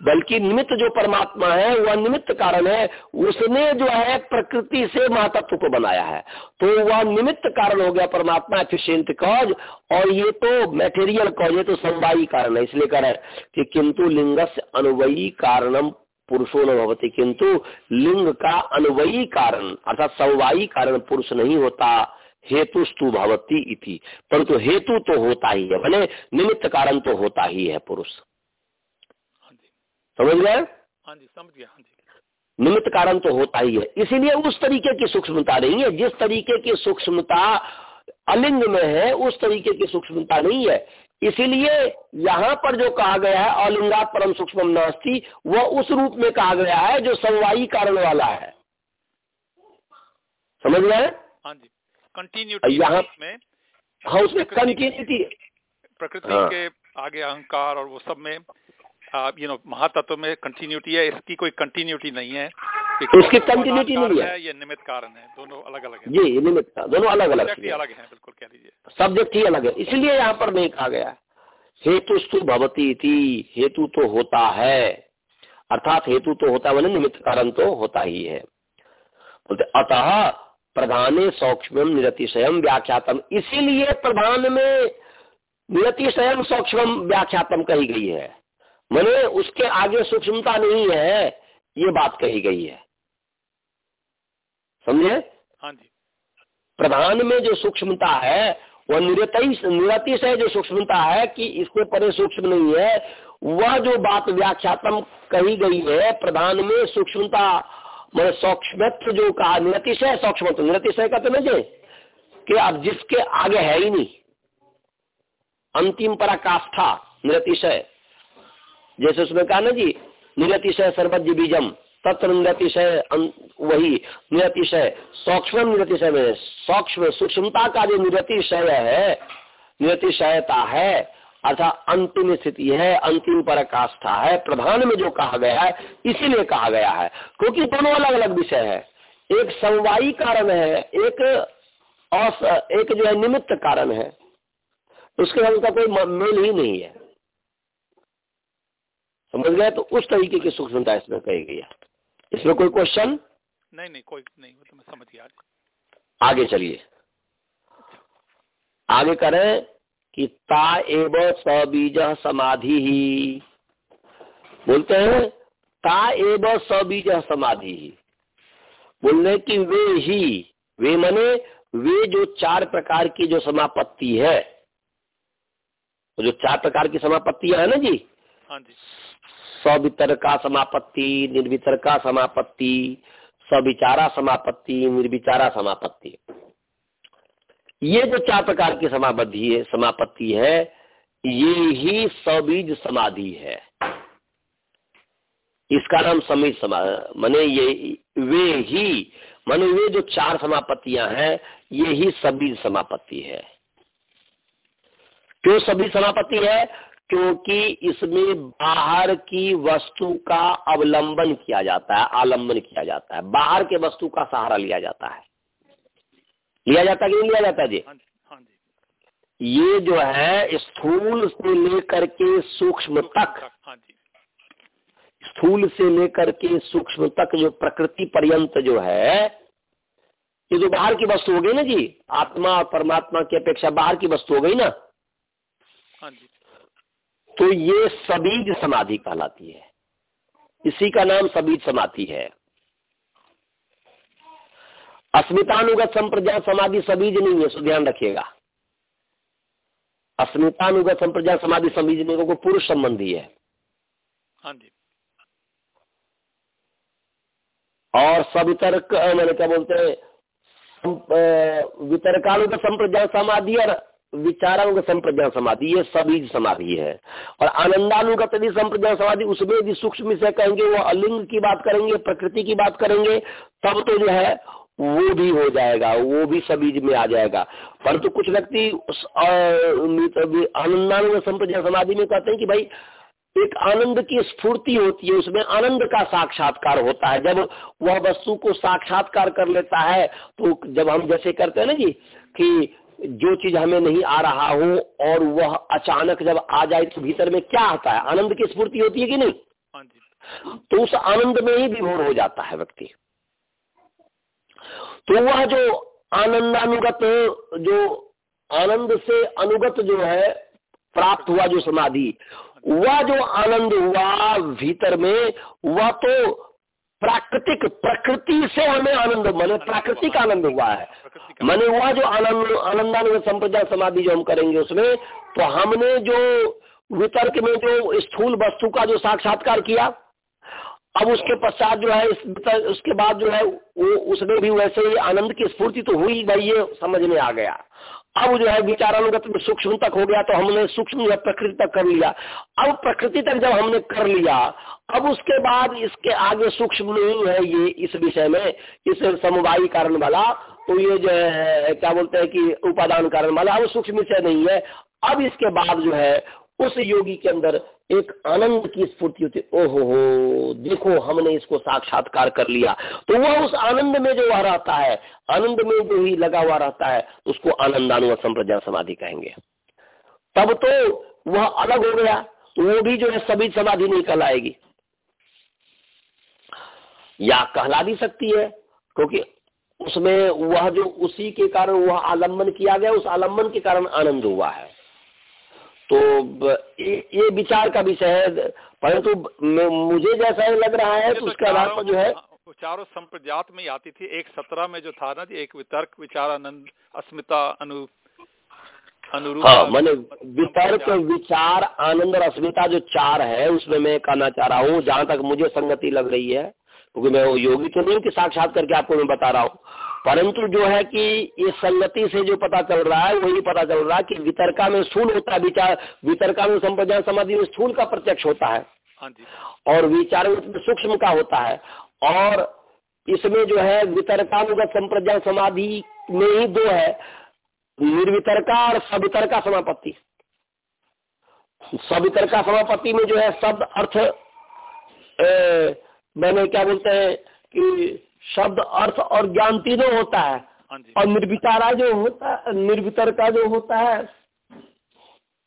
बल्कि निमित्त जो परमात्मा है वह निमित्त कारण है उसने जो है प्रकृति से महातत्व को बनाया है। तो वह निमित्त कारण हो गया परमात्मा एफिशियंट कॉज और ये तो मेटेरियल कॉज है तो समवायी कारण है इसलिए कह रहे कि किंतु लिंगस अनुवयी कारणम पुरुषो न भवती किंतु लिंग का अनुवयी कारण अर्थात समवायी कारण पुरुष नहीं होता हेतुस्तु भवती इति। परंतु हेतु तो होता ही है भले निमित्त कारण तो होता ही है पुरुष। समझ गए? हाँ जी समझ गया हाँ जी। निमित्त कारण तो होता ही है। इसीलिए उस तरीके की सूक्ष्मता नहीं है। जिस तरीके की सूक्ष्मता अलिंग में है उस तरीके की सूक्ष्मता नहीं है। इसीलिए यहाँ पर जो कहा गया है अलिंगात परम सूक्ष्म नास्ती वह उस रूप में कहा गया है जो समवायी कारण वाला है। समझ गए? हाँ जी। कंटिन्यूटी यहाँ में हाँ उसमें कंटिन्यूटी प्रकृति हाँ। के आगे अहंकार और वो सब में यू नो महातत्व में कंटिन्यूटी है इसकी कोई कंटिन्यूटी नहीं है। उसकी कंटिन्यूटी नहीं है। ये निमित्त कारण है। दोनों अलग अलग है। जी निमित्त दोनों अलग अलग अलग है सब्जेक्ट ही अलग है। इसलिए यहाँ पर नहीं कहा गया हेतु स्तु भवती थी हेतु तो होता है। अर्थात हेतु तो होता है निमित्त कारण तो होता ही है। बोलते अतः प्रधान सौक्ष्म निरतिशयम व्याख्यातम। इसीलिए प्रधान में निरतिशयम सौक्ष्म व्याख्यातम कही गई है। मैंने उसके आगे सूक्ष्मता नहीं है ये बात कही गई है। समझे? हाँ जी। प्रधान में जो सूक्ष्मता है वह निरतिश है, जो सूक्ष्मता है कि इसके परे सूक्ष्म नहीं है, वह जो बात व्याख्यातम कही गई है, प्रधान में सूक्ष्मता, मैंने सौक्ष्मत्व जो कहा निरतिशय सूक्ष्मत्व। निरतिशय का तो नहीं कि अब जिसके आगे है ही नहीं। अंतिम पराकाष्ठा निरतिशय जैसे उसमें कहा ना जी निरतिशय सर्वज्ञ बीजम। तत्व निरतिशय वही, निरतिशय, सूक्ष्म निरतिशय में, सूक्ष्म सूक्ष्मता का जो निरतिशय है, निरतिशयता है, अर्थात अंतिम स्थिति है, अंतिम पराकाष्ठा है, प्रधान में जो कहा गया है, इसीलिए कहा गया है, क्योंकि दोनों अलग अलग विषय है। एक समवायी कारण है, एक एक जो है निमित्त कारण है। उसके उनका कोई मेल ही नहीं है। समझ गए? तो उस तरीके की सूक्ष्मता इसमें कही गई है। इसमें कोई क्वेश्चन नहीं नहीं कोई नहीं तो मैं समझ गया आगे चलिए। आगे करें कि ता एव सबीज समाधि। ही बोलते हैं ता एव सबीज समाधि। ही बोलने की वे ही वे मने वे जो चार प्रकार की जो समापत्ति है। जो चार प्रकार की समापत्तियाँ है ना जी? हाँ जी। सवितर का समापत्ति निर्वितर का समापत्ति, सविचारा समापत्ति, निर्विचारा समापत्ति। ये जो चार प्रकार की समाबद्धि है, समापत्ति है, ये ही सबीज समाधि है। इसका नाम समीज समा, मने ये, वे ही, माने वे जो चार समापत्तियाँ हैं, ये ही सबीज समापत्ति है। क्यों सभी समापत्ति है? क्योंकि इसमें बाहर की वस्तु का अवलंबन किया जाता है आलंबन किया जाता है। बाहर के वस्तु का सहारा लिया जाता है। लिया जाता है कि नहीं लिया जाता जी? हाँ हाँ ये जो है स्थूल से लेकर के सूक्ष्म तक हाँ स्थूल से लेकर के सूक्ष्म तक जो प्रकृति पर्यंत जो है ये जो बाहर की वस्तु हो गई ना जी आत्मा और परमात्मा की अपेक्षा बाहर की वस्तु हो गई ना? हाँ जी। तो ये सबीज समाधि कहलाती है। इसी का नाम सबीज समाधि है। अस्मितानुगत संप्रज्ञा समाधि सबीज नहीं है सो ध्यान रखिएगा। अस्मितानुगत संप्रज्ञा समाधि सबीज नहीं को पुरुष संबंधी है। हाँ जी। और सवितर्क मैंने क्या बोलते हैं वितरकानुगत संप्रज्ञा समाधि और विचारानुगत संप्रज्ञा समाधि, ये सबीज समाधि है। और आनंदानुगत यदि संप्रज्ञा समाधि, उसमें यदि सूक्ष्म से कहेंगे, वो अलिंग की बात करेंगे, प्रकृति की बात करेंगे, तब तो जो है, वो भी हो जाएगा, वो भी सबीज में आ जाएगा। परंतु तो कुछ व्यक्ति आनंदानुगत संप्रज्ञा समाधि में कहते हैं कि भाई, एक आनंद की स्फूर्ति होती है, उसमें आनंद का साक्षात्कार होता है। जब वह वस्तु को साक्षात्कार कर लेता है तो जब हम जैसे करते हैं ना जी, कि जो चीज़ हमें नहीं आ रहा हो और वह अचानक जब आ जाए तो भीतर में क्या आता है? आनंद की स्फूर्ति होती है कि नहीं? हाँ तो उस आनंद में ही विभोर हो जाता है व्यक्ति। तो वह जो आनंदानुगत जो आनंद से अनुगत जो है प्राप्त हुआ जो समाधि वह जो आनंद हुआ भीतर में वह तो प्राकृतिक प्रकृति से हमें आनंद मैंने प्राकृतिक आनंद हुआ है। मैंने हुआ जो आनंद आनंदानंद संप्रदा समाधि जो हम करेंगे उसमें तो हमने जो वितर्क में जो स्थूल वस्तु का जो साक्षात्कार किया अब उसके पश्चात जो है उसके बाद जो है वो उसमें भी वैसे ही आनंद की स्फूर्ति तो हुई भाई ये समझ में आ गया। अब जो है विचारानुगत सूक्ष्म तक हो गया तो हमने सूक्ष्म प्रकृति तक कर लिया। अब प्रकृति तक जब हमने कर लिया, अब उसके बाद इसके आगे सूक्ष्म नहीं है ये इस विषय में, इस समुवाई कारण वाला तो ये जो है, क्या बोलते हैं कि उपादान कारण वाला, अब सूक्ष्म विषय नहीं है। अब इसके बाद जो है, उस योगी के अंदर एक आनंद की स्फूर्ति होती ओहो हो, देखो हमने इसको साक्षात्कार कर लिया। तो वह उस आनंद में जो वह रहता है, आनंद में जो ही लगा हुआ रहता है, उसको आनंदानु संप्रज्ञा समाधि कहेंगे। तब तो वह अलग हो गया तो वो भी जो है सभी समाधि नहीं कहलाएगी। या कहला भी सकती है, क्योंकि उसमें वह जो उसी के कारण वह आलंबन किया गया, उस आलंबन के कारण आनंद हुआ है। तो ये विचार का विषय है। परंतु मुझे जैसा लग रहा है तो उसके आधार पर जो है चारों संप्रजात में आती थी। एक सत्रह में जो था ना जी एक वितर्क विचार आनंद अस्मिता अनु अनुरूप हाँ मैंने वितर्क विचार आनंद और अस्मिता जो चार है उसमें मैं कहना चाह रहा हूँ जहाँ तक मुझे संगति लग रही है क्योंकि मैं वो योगी तो नहीं कि साक्षात करके आपको मैं बता रहा हूँ। परंतु जो है कि ये संगति से जो पता चल रहा है वही पता चल रहा है कि वितरका में स्थूल होता है विचार वितरका में संप्रदान समाधि में स्थूल का प्रत्यक्ष होता है। हाँ और विचार में सूक्ष्म का होता है। और इसमें जो है वितरकानुगत संप्रज्ञान समाधि में ही दो है निर्वितरका और सवितरका समापत्ति। सवितरका समापत्ति में जो है शब्द अर्थ ए, मैंने क्या बोलते हैं कि शब्द अर्थ और ज्ञान तीनों होता है। हाँ और निर्विचारा जो होता है निर्वितर का जो होता है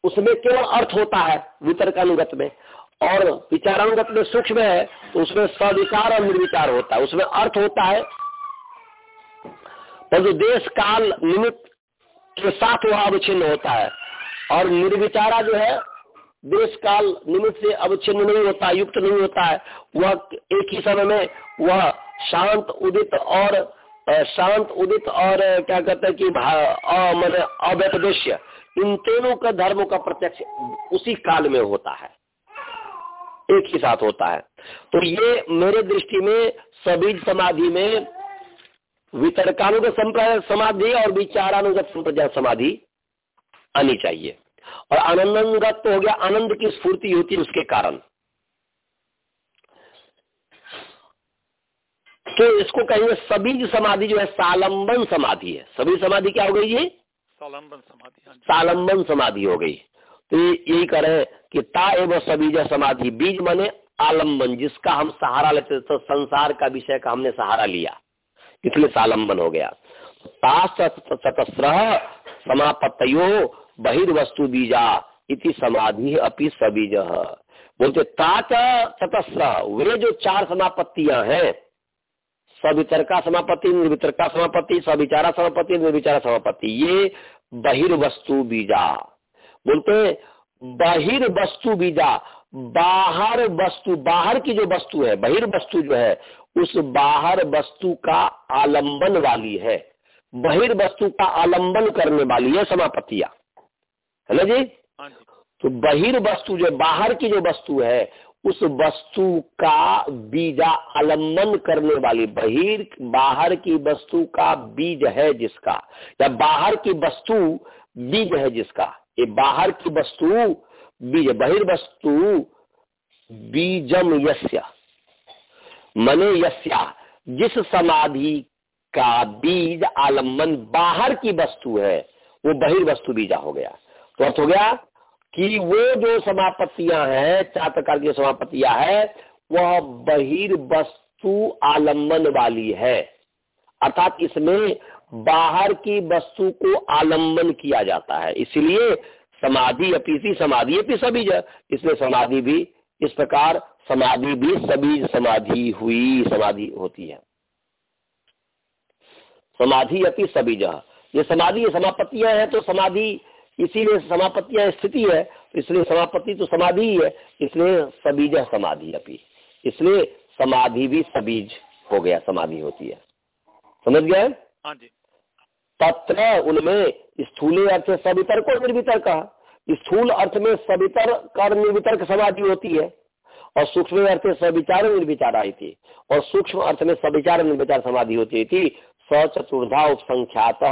उसमें केवल अर्थ होता है वितर्कानुगत में। और विचारानुगत में सूक्ष्म है तो उसमें सविचार और निर्विचार होता है। उसमें अर्थ होता है पर जो देश काल निमित्त के साथ वह अवच्छिन्न होता है। और निर्विचारा जो है देश काल निमित्त से अवच्छिन्न नहीं होता युक्त नहीं होता है। वह एक ही समय में वह शांत उदित और शांत उदित और क्या कहते हैं कि मैंने अव्यपदेश्य। इन तीनों का धर्मों का प्रत्यक्ष उसी काल में होता है। एक ही साथ होता है। तो ये मेरे दृष्टि में सबीज समाधि में वितरकानुगत संप्रदाय समाधि और विचारानुगत संप्रदाय समाधि आनी चाहिए। और आनंदगत तो हो गया, आनंद की स्फूर्ति होती है उसके कारण। तो इसको कहेंगे सभी समाधि जो है सालंबन समाधि है। सभी समाधि क्या हो गई ये सालंबन समाधि हाँ सालंबन समाधि हो गई। तो ये यही करें कि ता एवं सबीज समाधि बीज मने आलंबन जिसका हम सहारा लेते तो संसार का विषय का हमने सहारा लिया। इसलिए सालंबन हो गया। चतस्र समापत्तो बहिर्वस्तु बीजा इति समाधि अपि सबीज बोलते तात चतस्र वे जो चार समापत्तियाँ हैं सवितरका समापत्ति निर्वितरका समापत्ति सविचारा समापत्ति निर्विचारा समापत्ति। ये बहिर्वस्तु बीजा। बोलते बहिर्वस्तु बीजा। बाहर वस्तु बाहर की जो वस्तु है बहिर्वस्तु जो है उस बाहर वस्तु का आलंबन वाली है। बहिर्वस्तु का आलंबन करने वाली है समापत्तियाँ। है ना जी? हाँ तो बहिर्वस्तु जो बाहर की जो वस्तु है उस वस्तु का बीजा आलंबन करने वाली बहिर, बाहर की वस्तु का बीज है जिसका, या बाहर की वस्तु बीज है जिसका। ये बाहर की वस्तु बीज बहिर्वस्तु बीजम यस्य, मने यस्या। जिस समाधि का बीज आलंबन बाहर की वस्तु है, वो बहिर्वस्तु बीजा हो गया। तो अर्थ हो गया कि वो जो समापत्तियाँ हैं चार प्रकार की समापत्तियाँ है, वह बहिर्वस्तु आलंबन वाली है। अर्थात इसमें बाहर की वस्तु को आलंबन किया जाता है। इसलिए समाधि अपीसी समाधि अपी सभी इसलिए समाधि भी, इस प्रकार समाधि भी सभी समाधि हुई, समाधि होती है। समाधि अपी सभी ये समाधि समापत्तियाँ हैं तो समाधि इसीलिए समापत्तियाँ स्थिति है इसलिए समापत्ति तो समाधि ही है इसलिए सबीज समाधि अपी। इसलिए समाधि भी सबीज हो गया समाधि होती है। समझ गए हाँ तत्र उनमें स्थूल अर्थ सवितर्क और निर्वितर्क स्थूल अर्थ में सवितर्क कर निर्वितर्क समाधि होती है और सूक्ष्म अर्थ में सविचार निर्विचार आई थी और सूक्ष्म अर्थ में सविचार निर्विचार समाधि होती थी। सचतुर्धा उपसंख्यात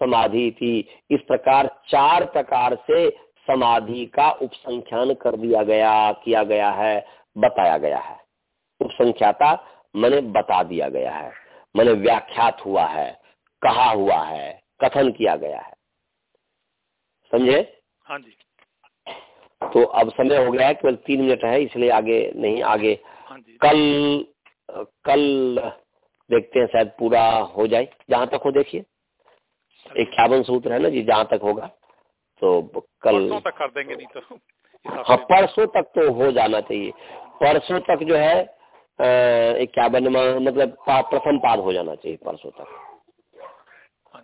समाधि थी। इस प्रकार चार प्रकार से समाधि का उपसंख्यान कर दिया गया किया गया है बताया गया है। उपसंख्याता मैंने बता दिया गया है। मैंने व्याख्यात हुआ है कहा हुआ है कथन किया गया है। समझे? हाँ जी। तो अब समय हो गया है केवल तीन मिनट है इसलिए आगे नहीं आगे। हाँ जी। कल कल देखते हैं शायद पूरा हो जाए। जहाँ तक हो देखिए। इक्यावन सूत्र है ना जी जहाँ तक होगा तो कल तक कर देंगे नहीं तो हाँ परसों तक तो हो जाना चाहिए। परसों तक जो है इक्यावन मतलब प्रथम पाद हो जाना चाहिए परसों तक। हाँ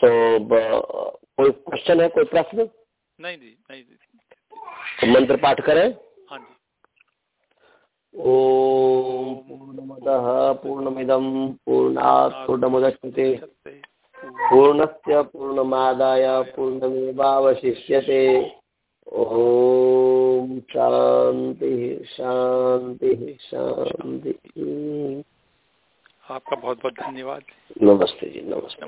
तो कोई क्वेश्चन है कोई प्रश्न? नहीं जी नहीं जी। तो मंत्र पाठ करें। हाँ जी। ओम पूर्णमदः पूर्णमिदं पूर्णात् पूर्णमुदच्यते पूर्णस्य पूर्णमादाय पूर्णमेवावशिष्यते। ॐ शांति शांति शांति आपका बहुत बहुत धन्यवाद। नमस्ते जी नमस्ते।